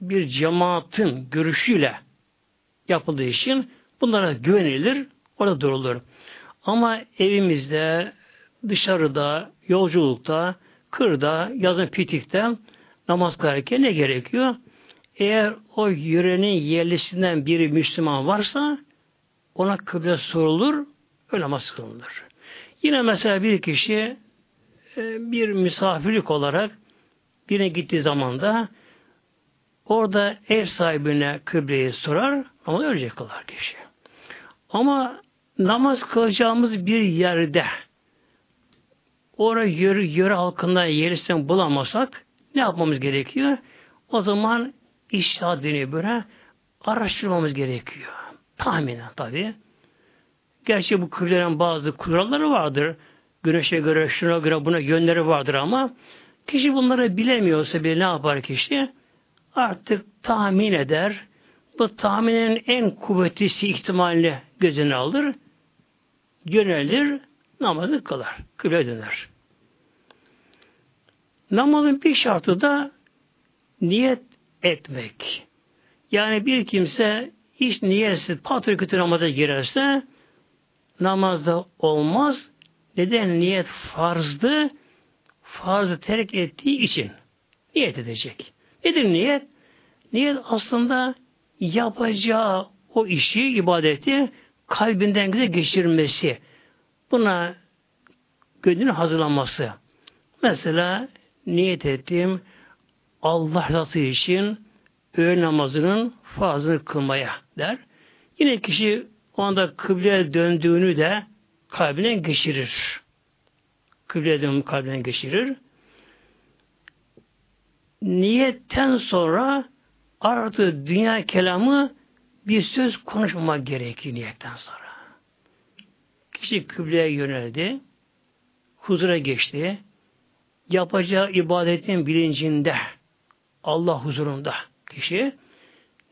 bir cemaatin görüşüyle yapıldığı için Bunlara güvenilir, orada durulur. Ama evimizde, dışarıda, yolculukta, kırda, yazın pitikte namaz kılarken ne gerekiyor? Eğer o yörenin yerlisinden biri Müslüman varsa ona kıble sorulur, öyle namaz kılınır. Yine mesela bir kişi e, bir misafirlik olarak birine gittiği zaman da orada ev sahibine kıbleyi sorar ama öyle kılar kişi. Ama namaz kılacağımız bir yerde oraya yürü, yürü halkından yeristen bulamazsak ne yapmamız gerekiyor? O zaman iştahat deniyor böyle araştırmamız gerekiyor. Tahminen tabi. Gerçi bu kıblelerin bazı kuralları vardır. Güneşe göre, şuna göre, buna yönleri vardır ama kişi bunları bilemiyorsa bir ne yapar kişi? Artık tahmin eder. Bu tahminin en kuvvetlisi ihtimalini gözüne alır. Yönelir, namazı kılar. Kıble döner. Namazın bir şartı da niyet etmek. Yani bir kimse hiç niyetsiz patır kütür namaza girerse namazda olmaz. Neden? Niyet farzdı. Farzı terk ettiği için niyet edecek. Nedir niyet? Niyet aslında yapacağı o işi, ibadeti kalbinden güzel geçirmesi. Buna gönlünün hazırlanması. Mesela niyet ettim Allah rızası için öğle namazının fazlını kılmaya der. Yine kişi o anda kıbleye döndüğünü de kalbinden geçirir. Kıbleye dönüp kalbinden geçirir. Niyetten sonra artı dünya kelamı bir söz konuşmamak gerekir niyetten sonra. Kişi kıbleye yöneldi, huzura geçti, yapacağı ibadetin bilincinde, Allah huzurunda kişi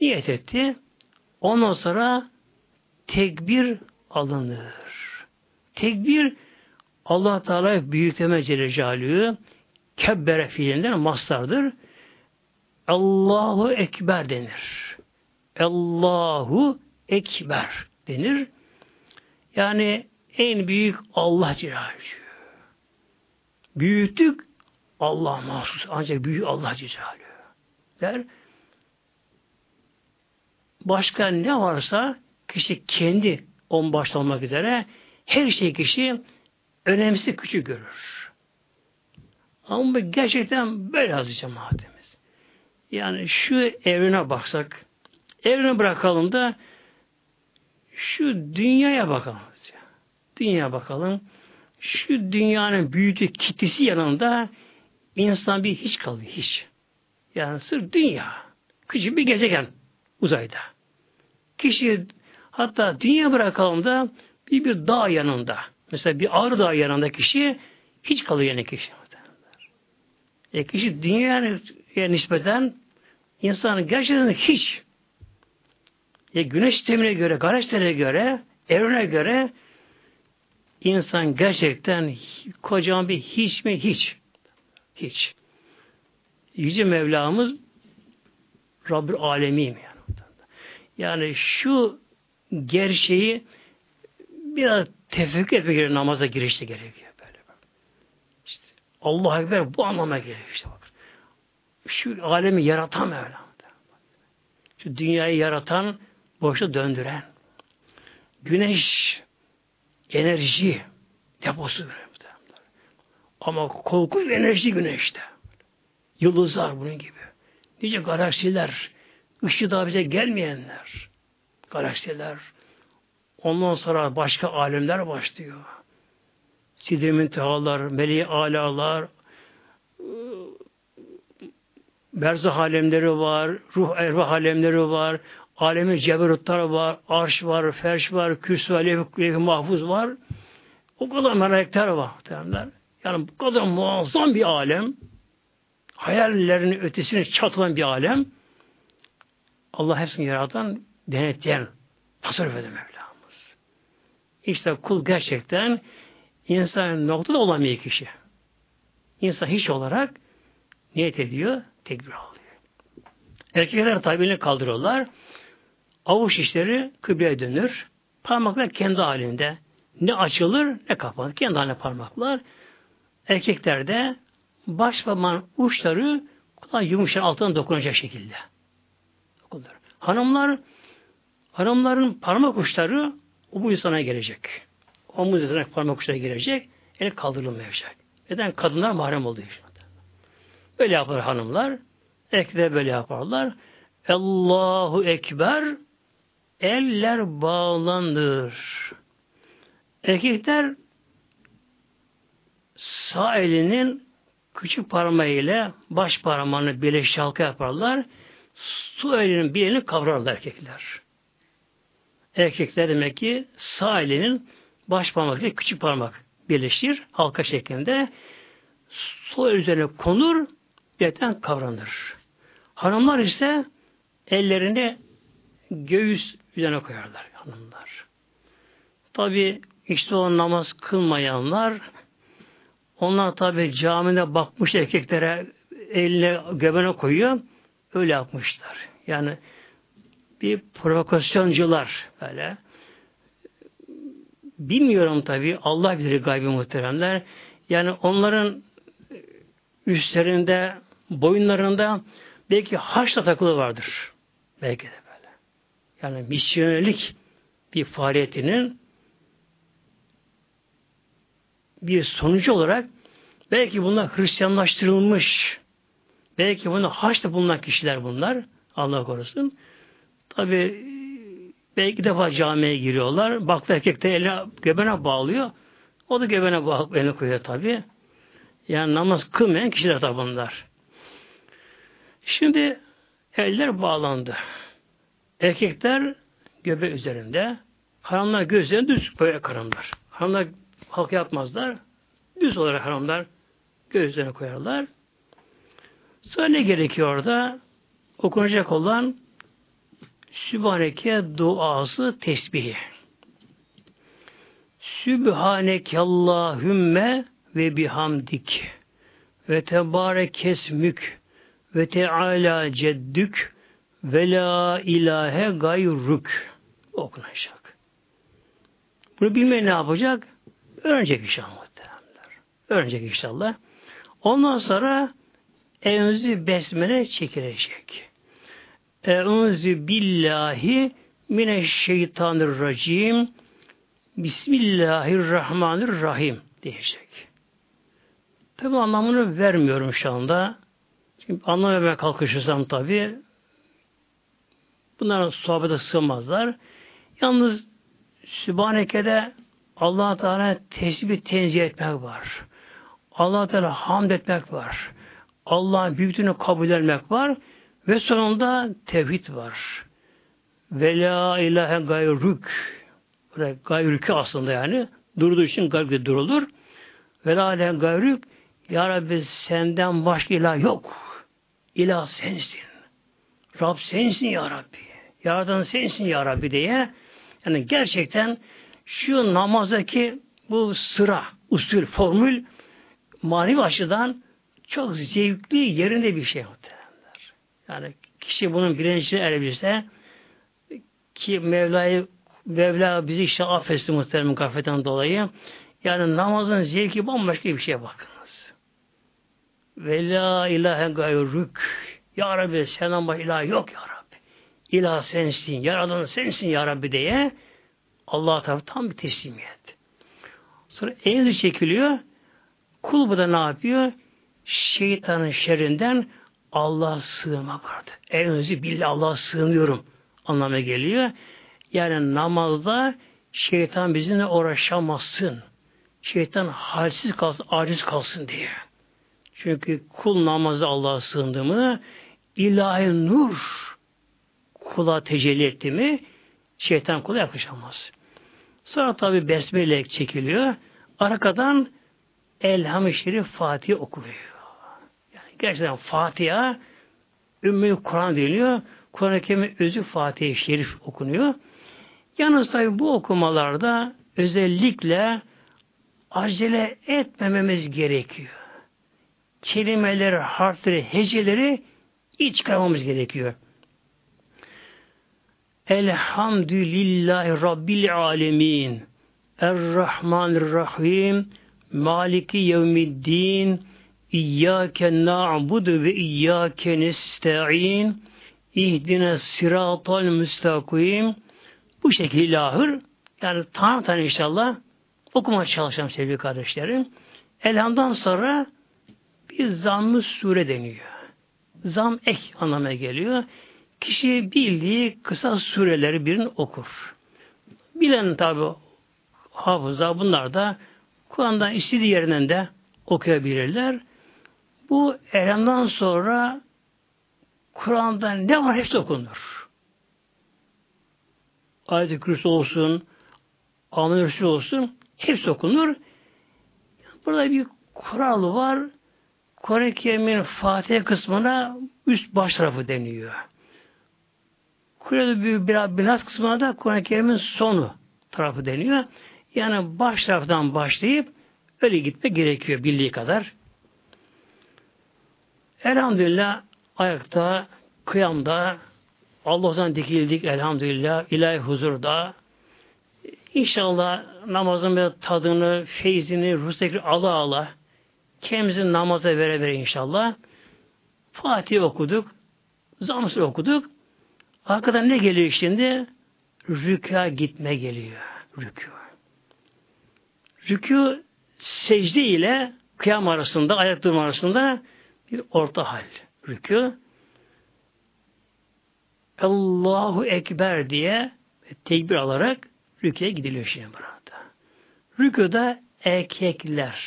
niyet etti. Ondan sonra tekbir alınır. Tekbir Allah Teala büyükleme Celle kebbere fiilinden mastardır. Allahu Ekber denir. Allahu Ekber denir. Yani en büyük Allah Celaluhu. Büyüklük Allah mahsus. Ancak büyük Allah Celaluhu der. Başka ne varsa kişi kendi on başta olmak üzere her şey kişi önemsiz küçük görür. Ama gerçekten böyle aziz cemaatimiz. Yani şu evrene baksak, evrene bırakalım da şu dünyaya bakalım. Dünya bakalım. Şu dünyanın büyüdüğü kitlesi yanında insan bir hiç kalıyor, hiç. Yani sırf dünya. Küçük bir gezegen uzayda. Kişi hatta dünya bırakalım da bir, bir dağ yanında. Mesela bir ağrı dağ yanında kişi hiç kalıyor yani kişi. E kişi dünyaya nispeten insanın gerçekten hiç e güneş sistemine göre, galaksilere göre, evrene göre insan gerçekten kocaman bir hiç mi? Hiç. Hiç. Yüce Mevlamız Rabbül Alemiyim yani. Yani şu gerçeği biraz tefekkür etmek gerekiyor namaza girişte gerekiyor böyle. İşte Allah Ekber bu anlama geliyor işte bak. Şu alemi yaratan Mevlam. Şu dünyayı yaratan, boşa döndüren. Güneş enerji deposu ama korkunç enerji güneşte. Yıldızlar bunun gibi. Nice galaksiler, ışığı daha bize gelmeyenler, galaksiler. Ondan sonra başka alemler başlıyor. Sidri müntehalar, meleği alalar, berzah alemleri var, ruh ervah alemleri var, alemi ceberutlar var, arş var, ferş var, kürs var, levh, mahfuz var. O kadar melekler var. Derler. Yani bu kadar muazzam bir alem, hayallerinin ötesine çatılan bir alem, Allah hepsini yaratan, denetleyen, tasarruf eden Mevlamız. İşte kul gerçekten insan noktada olamıyor kişi. İnsan hiç olarak niyet ediyor, tekbir alıyor. Erkekler tabiini kaldırıyorlar. Avuç işleri kıbleye dönür. Parmaklar kendi halinde. Ne açılır ne kapanır. Kendi haline parmaklar. Erkeklerde baş parmağın uçları kulağın yumuşak altına dokunacak şekilde. Dokunur. Hanımlar hanımların parmak uçları omuz insana gelecek. Omuz insana parmak uçları gelecek. El kaldırılmayacak. Neden? Kadınlar mahrem olduğu. Böyle yapar hanımlar. Erkekler böyle yaparlar. Allahu Ekber eller bağlanır. Erkekler sağ elinin küçük parmağıyla baş parmağını birleşik halka yaparlar. su elinin bir elini kavrarlar erkekler. Erkekler demek ki sağ elinin baş parmak ile küçük parmak birleşir halka şeklinde. Sol üzerine konur, yerden kavranır. Hanımlar ise ellerini göğüs üzerine koyarlar hanımlar. Tabi işte o namaz kılmayanlar onlar tabi camide bakmış erkeklere eline göbene koyuyor. Öyle yapmışlar. Yani bir provokasyoncular böyle. Bilmiyorum tabi. Allah bilir gaybi muhteremler. Yani onların üstlerinde, boyunlarında belki haçla takılı vardır. Belki de. Yani misyonerlik bir faaliyetinin bir sonucu olarak belki bunlar Hristiyanlaştırılmış belki bunu haçta bulunan kişiler bunlar Allah korusun. Tabi belki defa camiye giriyorlar. Baktı erkek de eline göbene bağlıyor. O da göbene bağlayıp elini koyuyor tabi. Yani namaz kılmayan kişiler tabi bunlar. Şimdi eller bağlandı. Erkekler göbe üzerinde. Hanımlar gözlerini düz böyle karanlar. Hanımlar halka yapmazlar. Düz olarak hanımlar gözlerine koyarlar. Sonra ne gerekiyor orada? Okunacak olan Sübhaneke duası tesbihi. Sübhaneke Allahümme ve bihamdik ve tebarek esmük ve teala ceddük ve la ilahe gayrük okunacak. Bunu bilmeyen ne yapacak? Öğrenecek inşallah. Öğrenecek inşallah. Ondan sonra Enzi besmele çekilecek. Enzi billahi mineşşeytanirracim Bismillahirrahmanirrahim diyecek. Tabi anlamını vermiyorum şu anda. Çünkü anlam kalkışırsam tabi bunlar sohbete sığmazlar. Yalnız Sübhaneke'de allah Teala tesbih tenzih etmek var. allah Teala hamd etmek var. Allah'ın büyüklüğünü kabul etmek var ve sonunda tevhid var. Ve la ilahe gayrük. Burada gayrükü aslında yani. Durduğu için gayrükü durulur. Ve la ilahe gayrük. Ya Rabbi senden başka ilah yok. İlah sensin. Rab sensin ya Rabbi. Yaradan sensin ya Rabbi diye. Yani gerçekten şu namazdaki bu sıra, usul, formül manevi açıdan çok zevkli yerinde bir şey muhtemelenler. Yani kişi bunun bilincine erebilirse ki Mevla'yı Mevla bizi işte affetsin muhtemelen gafetten dolayı. Yani namazın zevki bambaşka bir şeye bakınız. Ve la ilahe gayrük. Ya Rabbi senden başka ilah yok ya Rabbi. İlah sensin, yaradan sensin ya Rabbi diye Allah tarafı tam bir teslimiyet. Sonra en çekiliyor. Kul bu da ne yapıyor? şeytanın şerrinden Allah sığınma vardı. Evinizi billah Allah'a sığınıyorum anlamına geliyor. Yani namazda şeytan bizimle uğraşamazsın. Şeytan halsiz kalsın, aciz kalsın diye. Çünkü kul namazda Allah'a sığındı mı ilahi nur kula tecelli etti mi şeytan kula yaklaşamaz. Sonra tabi besmele çekiliyor. Arkadan Elham-ı Şerif Fatih okunuyor. Gerçekten Fatiha Ümmü Kur'an deniliyor. Kur'an-ı Kerim özü Fatiha-i Şerif okunuyor. Yalnız tabi bu okumalarda özellikle acele etmememiz gerekiyor. Kelimeleri, harfleri, heceleri iç çıkarmamız gerekiyor. Elhamdülillahi Rabbil Alemin Errahmanirrahim Maliki Yevmiddin İyyâke na'budu ve iyyâke nesta'in ihdine sıratal müstakim bu şekilde lahır yani tane tane inşallah okuma çalışacağım sevgili kardeşlerim. Elhamdan sonra bir zammı sure deniyor. Zam ek anlamına geliyor. Kişi bildiği kısa sureleri birini okur. Bilen tabi hafıza bunlar da Kur'an'dan istediği yerinden de okuyabilirler. Bu Elham'dan sonra Kur'an'da ne var hepsi okunur. Ayet-i Kürsü olsun, Amin olsun, hepsi okunur. Burada bir kural var. Kur'an-ı Kerim'in Fatiha kısmına üst baş tarafı deniyor. Kur'an-ı biraz, biraz kısmına da Kur'an-ı Kerim'in sonu tarafı deniyor. Yani baş taraftan başlayıp öyle gitme gerekiyor bildiği kadar. Elhamdülillah ayakta, kıyamda, Allah'tan dikildik elhamdülillah, ilahi huzurda. İnşallah namazın bir tadını, feyzini, ruh ala ala kendimizi namaza vere vere inşallah. Fatih okuduk, zamsız okuduk. Arkadan ne geliyor şimdi? Rükûa gitme geliyor. Rükû. Rükû secde ile kıyam arasında, ayak durma arasında bir orta hal. Rükû. Allahu Ekber diye tekbir alarak rüküye gidiliyor şimdi burada. Rüküda erkekler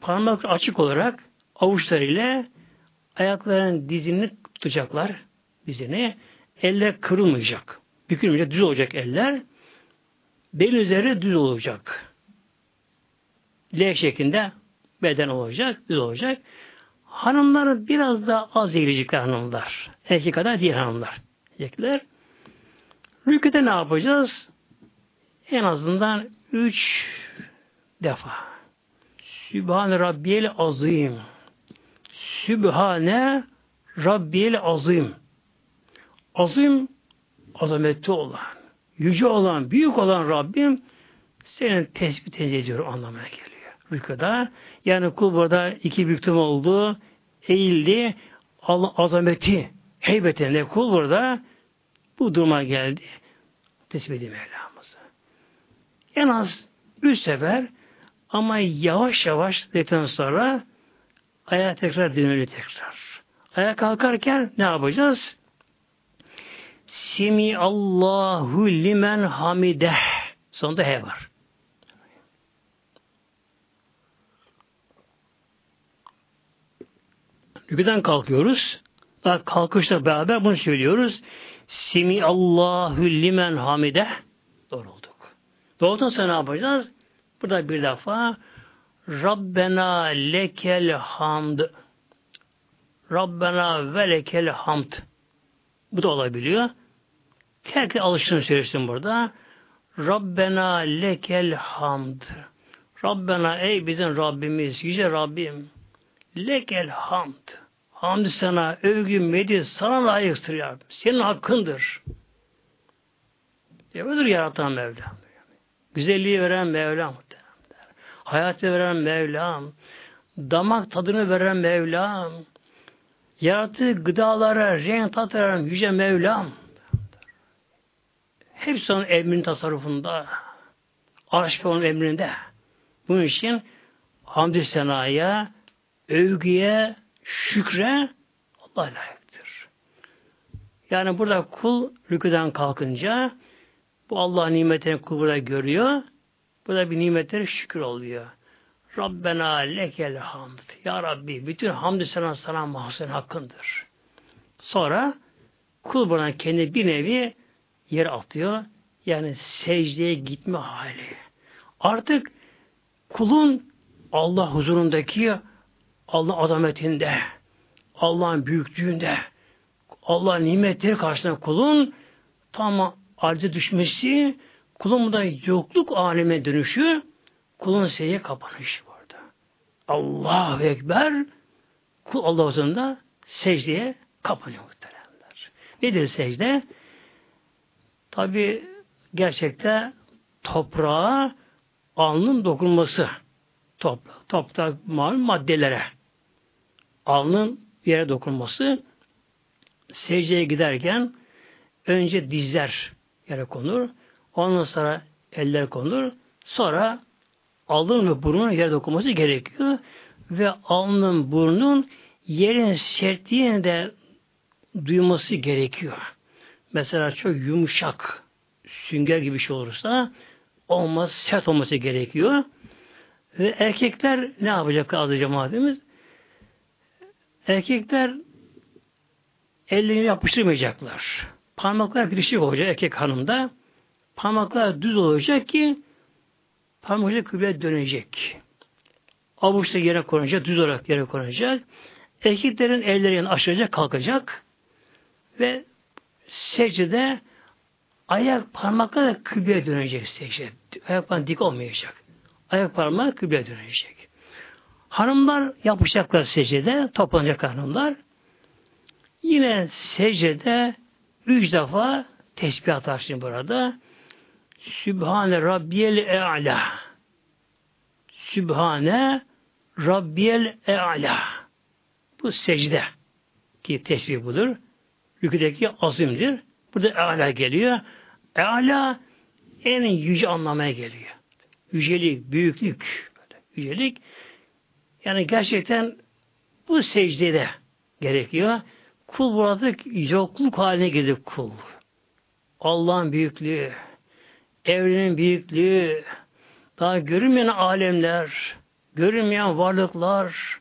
parmak açık olarak avuçlarıyla ayakların dizini tutacaklar. Dizini. Eller kırılmayacak. Bükülmeyecek. Düz olacak eller. Belin üzeri düz olacak. L şeklinde beden olacak. Düz olacak. Hanımlar biraz da az eğilecekler hanımlar. Erkek kadar değil hanımlar. Erkekler. Rüküde ne yapacağız? En azından üç defa. Sübhane Rabbiyel Azim. Sübhane Rabbiyel Azim. Azim, azametli olan, yüce olan, büyük olan Rabbim senin tespit ediyor anlamına geliyor. Rüküda. Yani kul burada iki büyüktüm oldu, eğildi, Allah azameti, heybetinde kul burada bu duruma geldi. Tesbih edin Mevlamızı. En az üç sefer ama yavaş yavaş dedikten sonra ayağa tekrar dönmeli tekrar. Ayağa kalkarken ne yapacağız? Simi Allahu limen hamideh. Sonunda he var. Rüküden kalkıyoruz. Daha kalkışla beraber bunu söylüyoruz. Simi Allahu limen hamide. Doğru olduk. Doğrudan sonra ne yapacağız? Burada bir defa Rabbena lekel hamd. Rabbena ve lekel hamd. Bu da olabiliyor. Herkes alıştığını söylesin burada. Rabbena lekel hamd. Rabbena ey bizim Rabbimiz, yüce Rabbim. Lekel hamd. Hamd sana, övgü, medis sana layıktır ya. Senin hakkındır. Odur yaratan Mevlam. Güzelliği veren Mevlam. Hayatı veren Mevlam. Damak tadını veren Mevlam. Yarattığı gıdalara renk tat Yüce Mevlam. Hepsi onun emrinin tasarrufunda. Arş onun emrinde. Bunun için hamd-i senaya, övgüye, şükre Allah layıktır. Yani burada kul rüküden kalkınca bu Allah nimetini kul burada görüyor. Burada bir nimetleri şükür oluyor. Rabbena lekel hamd. Ya Rabbi bütün hamdü sana sana mahsun hakkındır. Sonra kul buna kendi bir nevi yer atıyor. Yani secdeye gitme hali. Artık kulun Allah huzurundaki Allah azametinde, Allah'ın büyüklüğünde, Allah nimetleri karşısında kulun tam acı düşmesi, kulun da yokluk aleme dönüşü, kulun secdeye kapanışı burada. Allahu Ekber, kul Allah huzurunda secdeye kapanıyor muhteremler. Nedir secde? Tabi gerçekte toprağa alnın dokunması. Toprak, toprak malum maddelere alnın yere dokunması secdeye giderken önce dizler yere konur. Ondan sonra eller konur. Sonra alnın ve burnun yere dokunması gerekiyor. Ve alnın burnun yerin sertliğini de duyması gerekiyor. Mesela çok yumuşak sünger gibi bir şey olursa olmaz, sert olması gerekiyor. Ve erkekler ne yapacak azı cemaatimiz? Erkekler ellerini yapıştırmayacaklar. Parmaklar birleşik olacak erkek hanımda. Parmaklar düz olacak ki parmaklar kıbleye dönecek. Avuçta yere konacak, düz olarak yere konacak. Erkeklerin elleri yani aşağıya kalkacak ve secdede ayak parmakları kıbleye dönecek secde. Ayak parmağı dik olmayacak. Ayak parmağı kıbleye dönecek. Hanımlar yapacaklar secdede, toplanacak hanımlar. Yine secdede üç defa tesbih atarsın burada. Sübhane Rabbiyel E'ala. Sübhane Rabbiyel E'ala. Bu secde ki tesbih budur. Rüküdeki azimdir. Burada E'ala geliyor. E'ala en yüce anlamaya geliyor. Yücelik, büyüklük, yücelik. Yani gerçekten bu secdede gerekiyor. Kul burada yokluk haline gelir kul. Allah'ın büyüklüğü, evrenin büyüklüğü, daha görünmeyen alemler, görünmeyen varlıklar,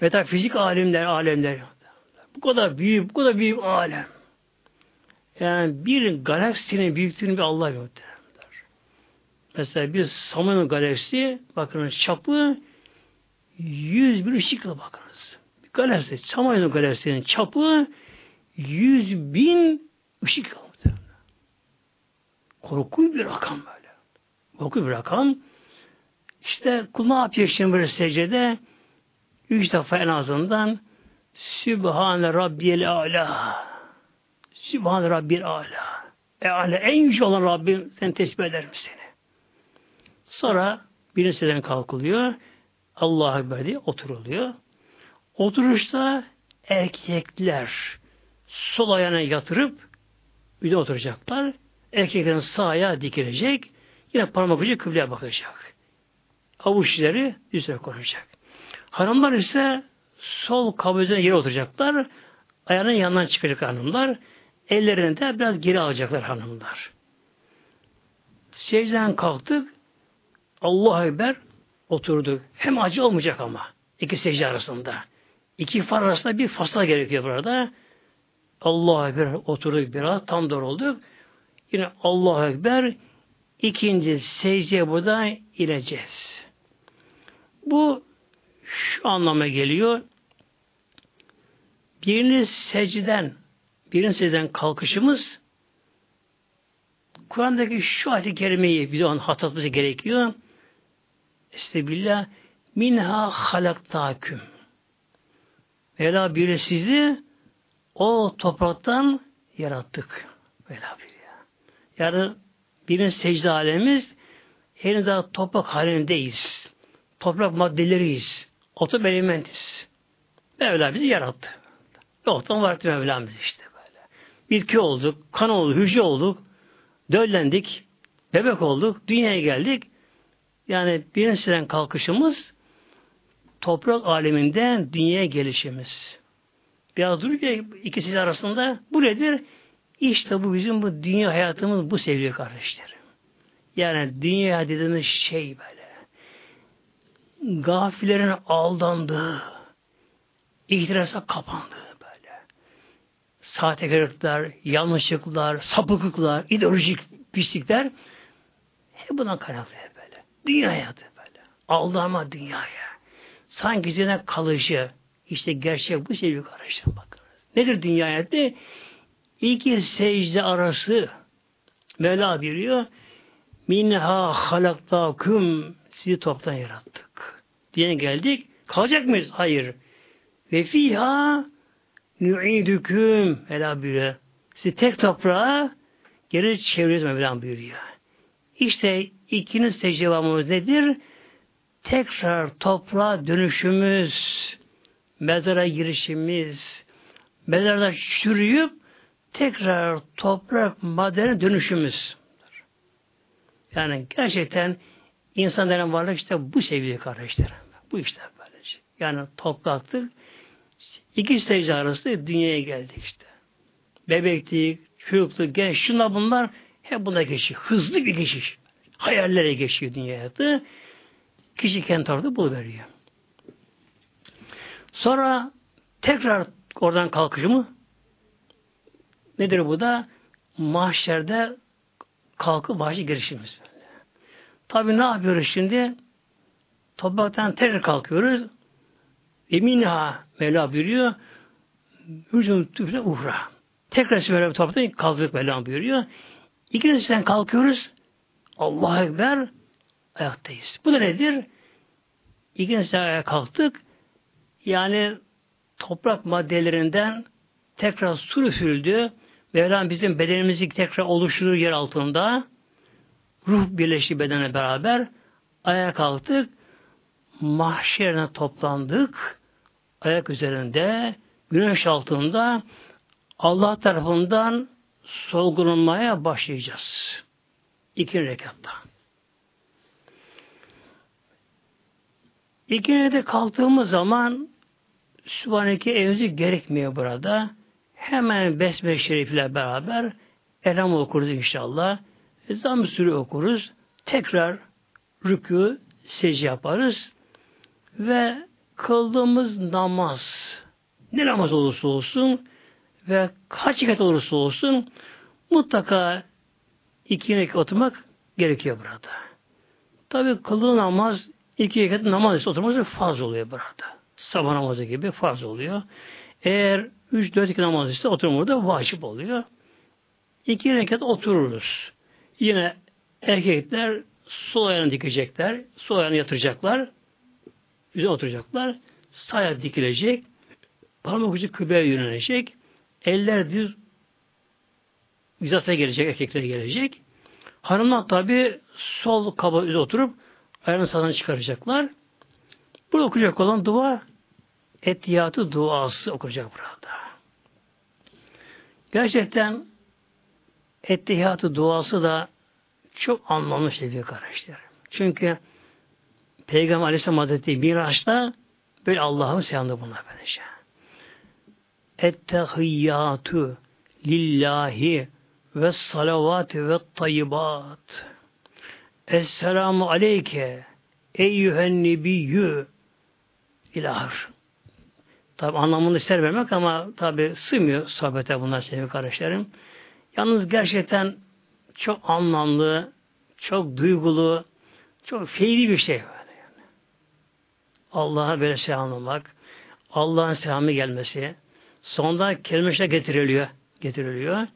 metafizik alemler, alemler. Bu kadar büyük, bu kadar büyük alem. Yani bir galaksinin büyüklüğünü bir Allah gösterir. Mesela bir Samanyolu galaksi, bakın çapı 100 bir ışık yılı bakınız. Bir galaksi, Samanyolu galaksinin çapı 100 bin ışık yılı. Korkunç bir rakam böyle. Korkunç bir rakam. İşte kul ne yapıyor şimdi böyle secdede? Üç defa en azından Sübhane Rabbiyel Ala. Sübhane Rabbiyel Ala. E ala en yüce olan Rabbim sen tesbih ederim seni. Sonra birincisinden kalkılıyor. Allah'a Ekber diye oturuluyor. Oturuşta erkekler sol ayağına yatırıp bir de oturacaklar. Erkeklerin sağa dikilecek. Yine parmak ucu kıbleye bakacak. Avuçları düzeye konacak. Hanımlar ise sol kabuzun yere oturacaklar. Ayağının yanından çıkacak hanımlar. Ellerini de biraz geri alacaklar hanımlar. Secden kalktık. Allah Ekber oturduk. Hem acı olmayacak ama. iki secde arasında. İki far arasında bir fasla gerekiyor burada. Allah Ekber oturduk biraz. Tam doğru olduk. Yine Allah Ekber ikinci secdeye burada ineceğiz. Bu şu anlama geliyor. Birini secden, birini secden kalkışımız Kur'an'daki şu ayet-i kerimeyi bize hatırlatması gerekiyor. Estağfirullah minha halaktaküm. Vela biri sizi o topraktan yarattık. Vela bir. Yani birin secde alemimiz henüz daha toprak halindeyiz. Toprak maddeleriyiz. Otom elementiz. Mevla bizi yarattı. Yoktan var Mevlamız işte böyle. Bitki olduk, kan olduk, hücre olduk, döllendik, bebek olduk, dünyaya geldik. Yani birincisinden kalkışımız toprak aleminden dünyaya gelişimiz. Biraz dururken ikisi arasında bu nedir? İşte bu bizim bu dünya hayatımız bu sevgili kardeşlerim. Yani dünya dediğimiz şey böyle. Gafillerin aldandığı, ihtirasa kapandığı böyle. Sahtekarlıklar, yanlışlıklar, sapıklıklar, ideolojik pislikler hep bundan kaynaklı böyle. Dünya hayatı böyle. Aldanma dünyaya. Sanki cennet kalıcı. İşte gerçek bu sevgili kardeşlerim bakın. Nedir dünya hayatı? İki secde arası Mevla buyuruyor minha halaktakum sizi toptan yarattık. Diye geldik. Kalacak mıyız? Hayır. Ve fiha nu'idüküm Mevla buyuruyor. Sizi tek toprağa geri çeviririz Mevla buyuruyor. İşte ikiniz tek cevabımız nedir? Tekrar toprağa dönüşümüz, mezara girişimiz, mezarda çürüyüp tekrar toprak madene dönüşümüz. Yani gerçekten insan denen varlık işte bu sevgili kardeşlerim. Bu işte böylece. Yani topraktık. İki secde arası dünyaya geldik işte. Bebeklik, çocukluk, genç, şunlar bunlar hep buna geçiyor. Hızlı bir geçiş. Hayallere geçiyor dünya hayatı. Kişi kendi orada buluveriyor. Sonra tekrar oradan kalkışı mı? Nedir bu da? Mahşerde kalkıp mahşer girişimiz. Tabi ne yapıyoruz şimdi? Topraktan tekrar kalkıyoruz. Eminha Mevla buyuruyor. Hücum tüfle uhra. Tekrar sefer topraktan kalktık Mevla buyuruyor. İkincisinden kalkıyoruz. Allah Ekber ayaktayız. Bu da nedir? İkincisinden ayağa kalktık. Yani toprak maddelerinden tekrar su üfürüldü. Mevlam bizim bedenimizi tekrar oluşturur yer altında. Ruh birleşti bedene beraber. Ayağa kalktık. Mahşerine toplandık. Ayak üzerinde, güneş altında Allah tarafından solgunulmaya başlayacağız. İki rekatta. İkinci kalktığımız zaman Sübhaneke evimizi gerekmiyor burada. Hemen Besmele Şerif'le beraber Elham okuruz inşallah. Zam sürü okuruz. Tekrar rükû, secde yaparız. Ve kıldığımız namaz ne namaz olursa olsun ve kaç rekat olursa olsun mutlaka iki rekat oturmak gerekiyor burada. Tabi kıldığı namaz iki rekat namaz ise oturması farz oluyor burada. Sabah namazı gibi farz oluyor. Eğer üç dört iki namaz ise oturma da vacip oluyor. İki rekat otururuz. Yine erkekler sol ayağını dikecekler, sol ayağını yatıracaklar, üzerine oturacaklar, sağ dikilecek, parmak ucu kıbleye yönelecek, eller düz vizasına gelecek, erkeklere gelecek. Hanımlar tabi sol kaba üzerine oturup ayağını sağdan çıkaracaklar. Burada okuyacak olan dua Etiyatı duası okuyacak burada. Gerçekten Ettihiyatı duası da çok anlamlı sevgili kardeşlerim. Çünkü Peygamber Aleyhisselam Hazretleri Miraç'ta böyle Allah'ın seyandı bunlar böylece. Ettehiyyatü lillahi ve salavatü ve tayyibat. Esselamu aleyke eyyühen nebiyyü ilahır. Tabi anlamını ister vermek ama tabi sığmıyor sohbete bunlar sevgili kardeşlerim. Yalnız gerçekten çok anlamlı, çok duygulu, çok fiili bir şey böyle yani. Allah'a böyle selamlamak, Allah'ın selamı gelmesi, sonunda kelime getiriliyor, getiriliyor.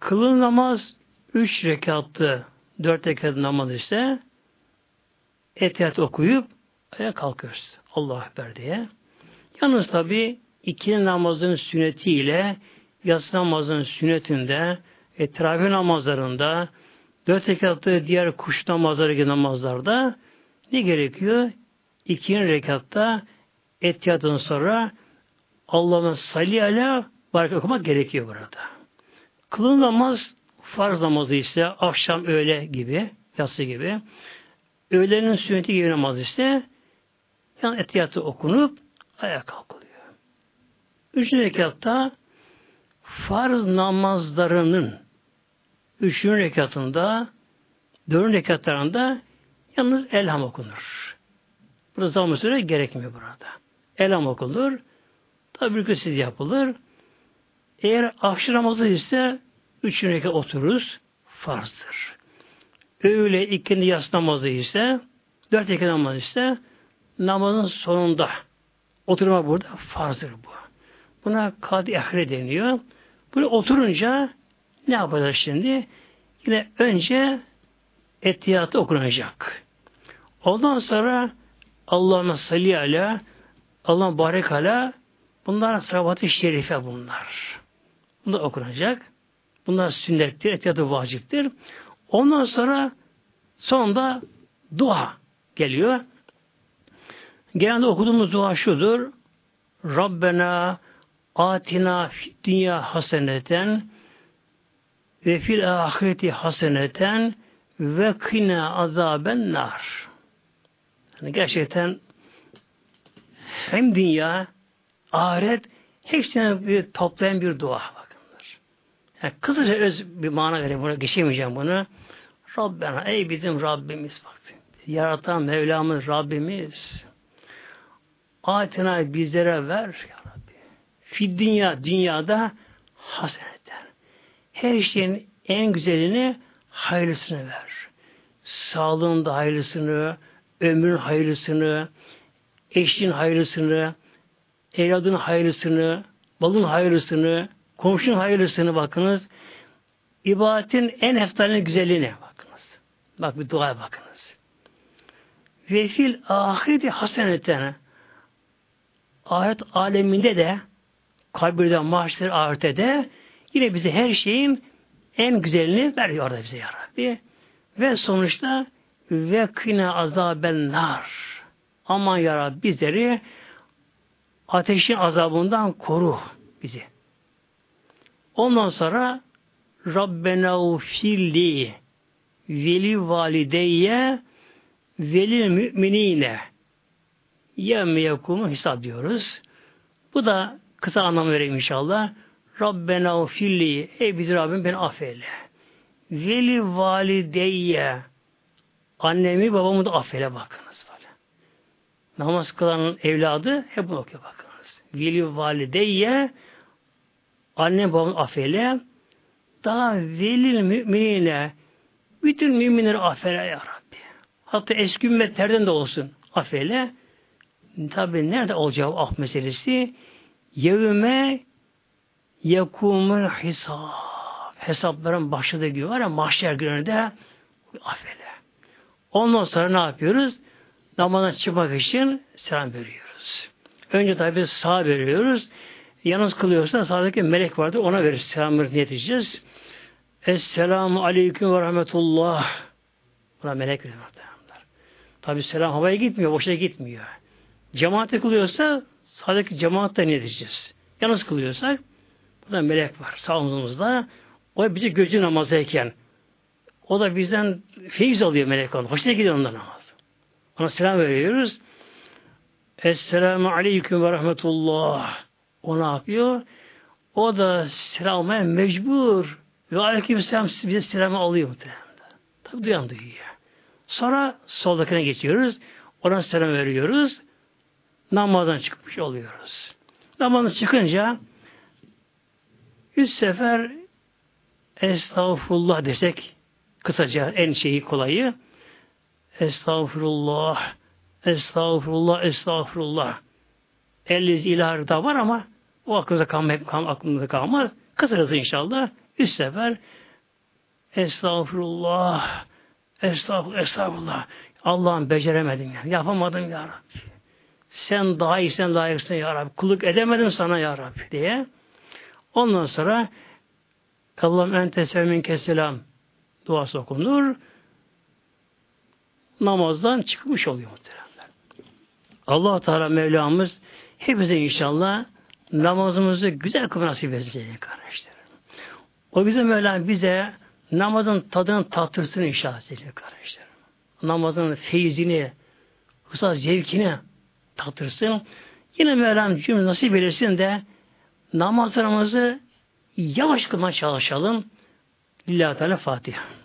Kılın namaz üç rekatlı, dört rekat namaz ise etiyat okuyup ayağa kalkıyoruz. Allah Ekber diye. Yalnız tabi iki namazın sünnetiyle yatsı namazın sünnetinde e, teravih namazlarında dört rekatlı diğer kuş namazları gibi namazlarda ne gerekiyor? İkinci rekatta etiyatın sonra Allah'ın salli ala baraka okumak gerekiyor burada. Kılın namaz farz namazı ise akşam öğle gibi, yatsı gibi. Öğlenin sünneti gibi namaz ise yani etiyatı okunup ayağa kalkılıyor. Üçüncü rekatta farz namazlarının üçüncü rekatında dördüncü rekatlarında yalnız elham okunur. Burada zaman süre gerekmiyor burada. Elham okunur. Tabi siz yapılır. Eğer akşam namazı ise üçüncü rekat otururuz. Farzdır. Öğle ikindi yas namazı ise dört rekat namazı ise namazın sonunda Oturma burada farzdır bu. Buna kadi ahire deniyor. Böyle oturunca ne yapacağız şimdi? Yine önce etiyatı okunacak. Ondan sonra Allah'ın salli ala Allah'ın barek ala bunlar salavat-ı şerife bunlar. Bunlar okunacak. Bunlar sünnettir, etiyatı vaciptir. Ondan sonra sonunda dua geliyor. Genelde okuduğumuz dua şudur. Rabbena atina dünya haseneten ve fil ahireti haseneten ve kina azaben nar. Yani gerçekten hem dünya, ahiret hepsine bir toplayan bir dua bakınlar. Yani kısaca öz bir mana vereyim buna, geçemeyeceğim bunu. Rabbena, ey bizim Rabbimiz bak. Yaratan Mevlamız Rabbimiz. Atina bizlere ver ya Rabbi. Fi dünya, dünyada haseneten. Her şeyin en güzelini hayırlısını ver. Sağlığın da hayırlısını, ömrün hayırlısını, eşin hayırlısını, evladın hayırlısını, balın hayırlısını, komşunun hayırlısını bakınız. İbadetin en eftalinin güzelliğine bakınız. Bak bir dua bakınız. Ve fil ahireti haseneten ahiret aleminde de kabirde, mahşer, ahirette de yine bize her şeyin en güzelini veriyor da bize ya Rabbi. Ve sonuçta ve kına azaben nar. Aman ya Rabbi bizleri ateşin azabından koru bizi. Ondan sonra Rabbena ufirli veli valideyye veli müminine yevme yekumu hesap diyoruz. Bu da kısa anlam vereyim inşallah. Rabbena ufirli ey bizi Rabbim beni affeyle. Veli valideyye annemi babamı da affeyle bakınız böyle. Namaz kılanın evladı hep bunu okuyor bakınız. Veli valideyye annem babamı affeyle daha velil müminine bütün müminleri affeyle ya Rabbi. Hatta eski ümmetlerden de olsun affeyle. Tabi nerede olacağı af meselesi? Yevme yekumul hesap. Hesapların başladığı gibi var ya mahşer gününde affeyle. Ondan sonra ne yapıyoruz? Namazdan çıkmak için selam veriyoruz. Önce tabi sağ veriyoruz. Yalnız kılıyorsa sağdaki melek vardır ona veririz. Selamı niyet edeceğiz. Esselamu aleyküm ve rahmetullah. Buna melek veriyor. Tabi selam havaya gitmiyor, boşa gitmiyor. Cemaate kılıyorsa sağdaki cemaatle niyet edeceğiz. Yalnız kılıyorsak burada melek var sağımızda. O bizi gözü namazdayken o da bizden feyiz alıyor melek olan. Hoşuna gidiyor ondan namaz. Ona selam veriyoruz. Esselamu aleyküm ve rahmetullah. O ne yapıyor? O da selam mecbur. Ve aleyküm selam bize selamı alıyor muhtemelen. Tabi duyan duyuyor. Sonra soldakine geçiyoruz. Ona selam veriyoruz. Namazdan çıkmış oluyoruz. Namazdan çıkınca üç sefer estağfurullah desek kısaca en şeyi kolayı estağfurullah estağfurullah estağfurullah elliz ilah da var ama o aklınıza kalmaz, aklınıza kalmaz. Kısarız inşallah. Üç sefer estağfurullah estağfurullah estağfurullah Allah'ım beceremedim ya. Yapamadım ya Rabbi. Sen daha iyisin, layıksın ya Rabbi. Kulluk edemedim sana ya Rabbi diye. Ondan sonra Allah'ım ente sevmin keselam duası okunur. Namazdan çıkmış oluyor muhteremler. allah Teala Mevlamız hepimize inşallah namazımızı güzel kılma nasip edecek kardeşlerim. O bize Mevlam bize namazın tadını tattırsın inşallah sevgili kardeşlerim. Namazın feyzini, hısa zevkini tattırsın. Yine Mevlam cümle nasip belirsin de namazlarımızı yavaş kılmaya çalışalım. Lillahi Teala Fatiha.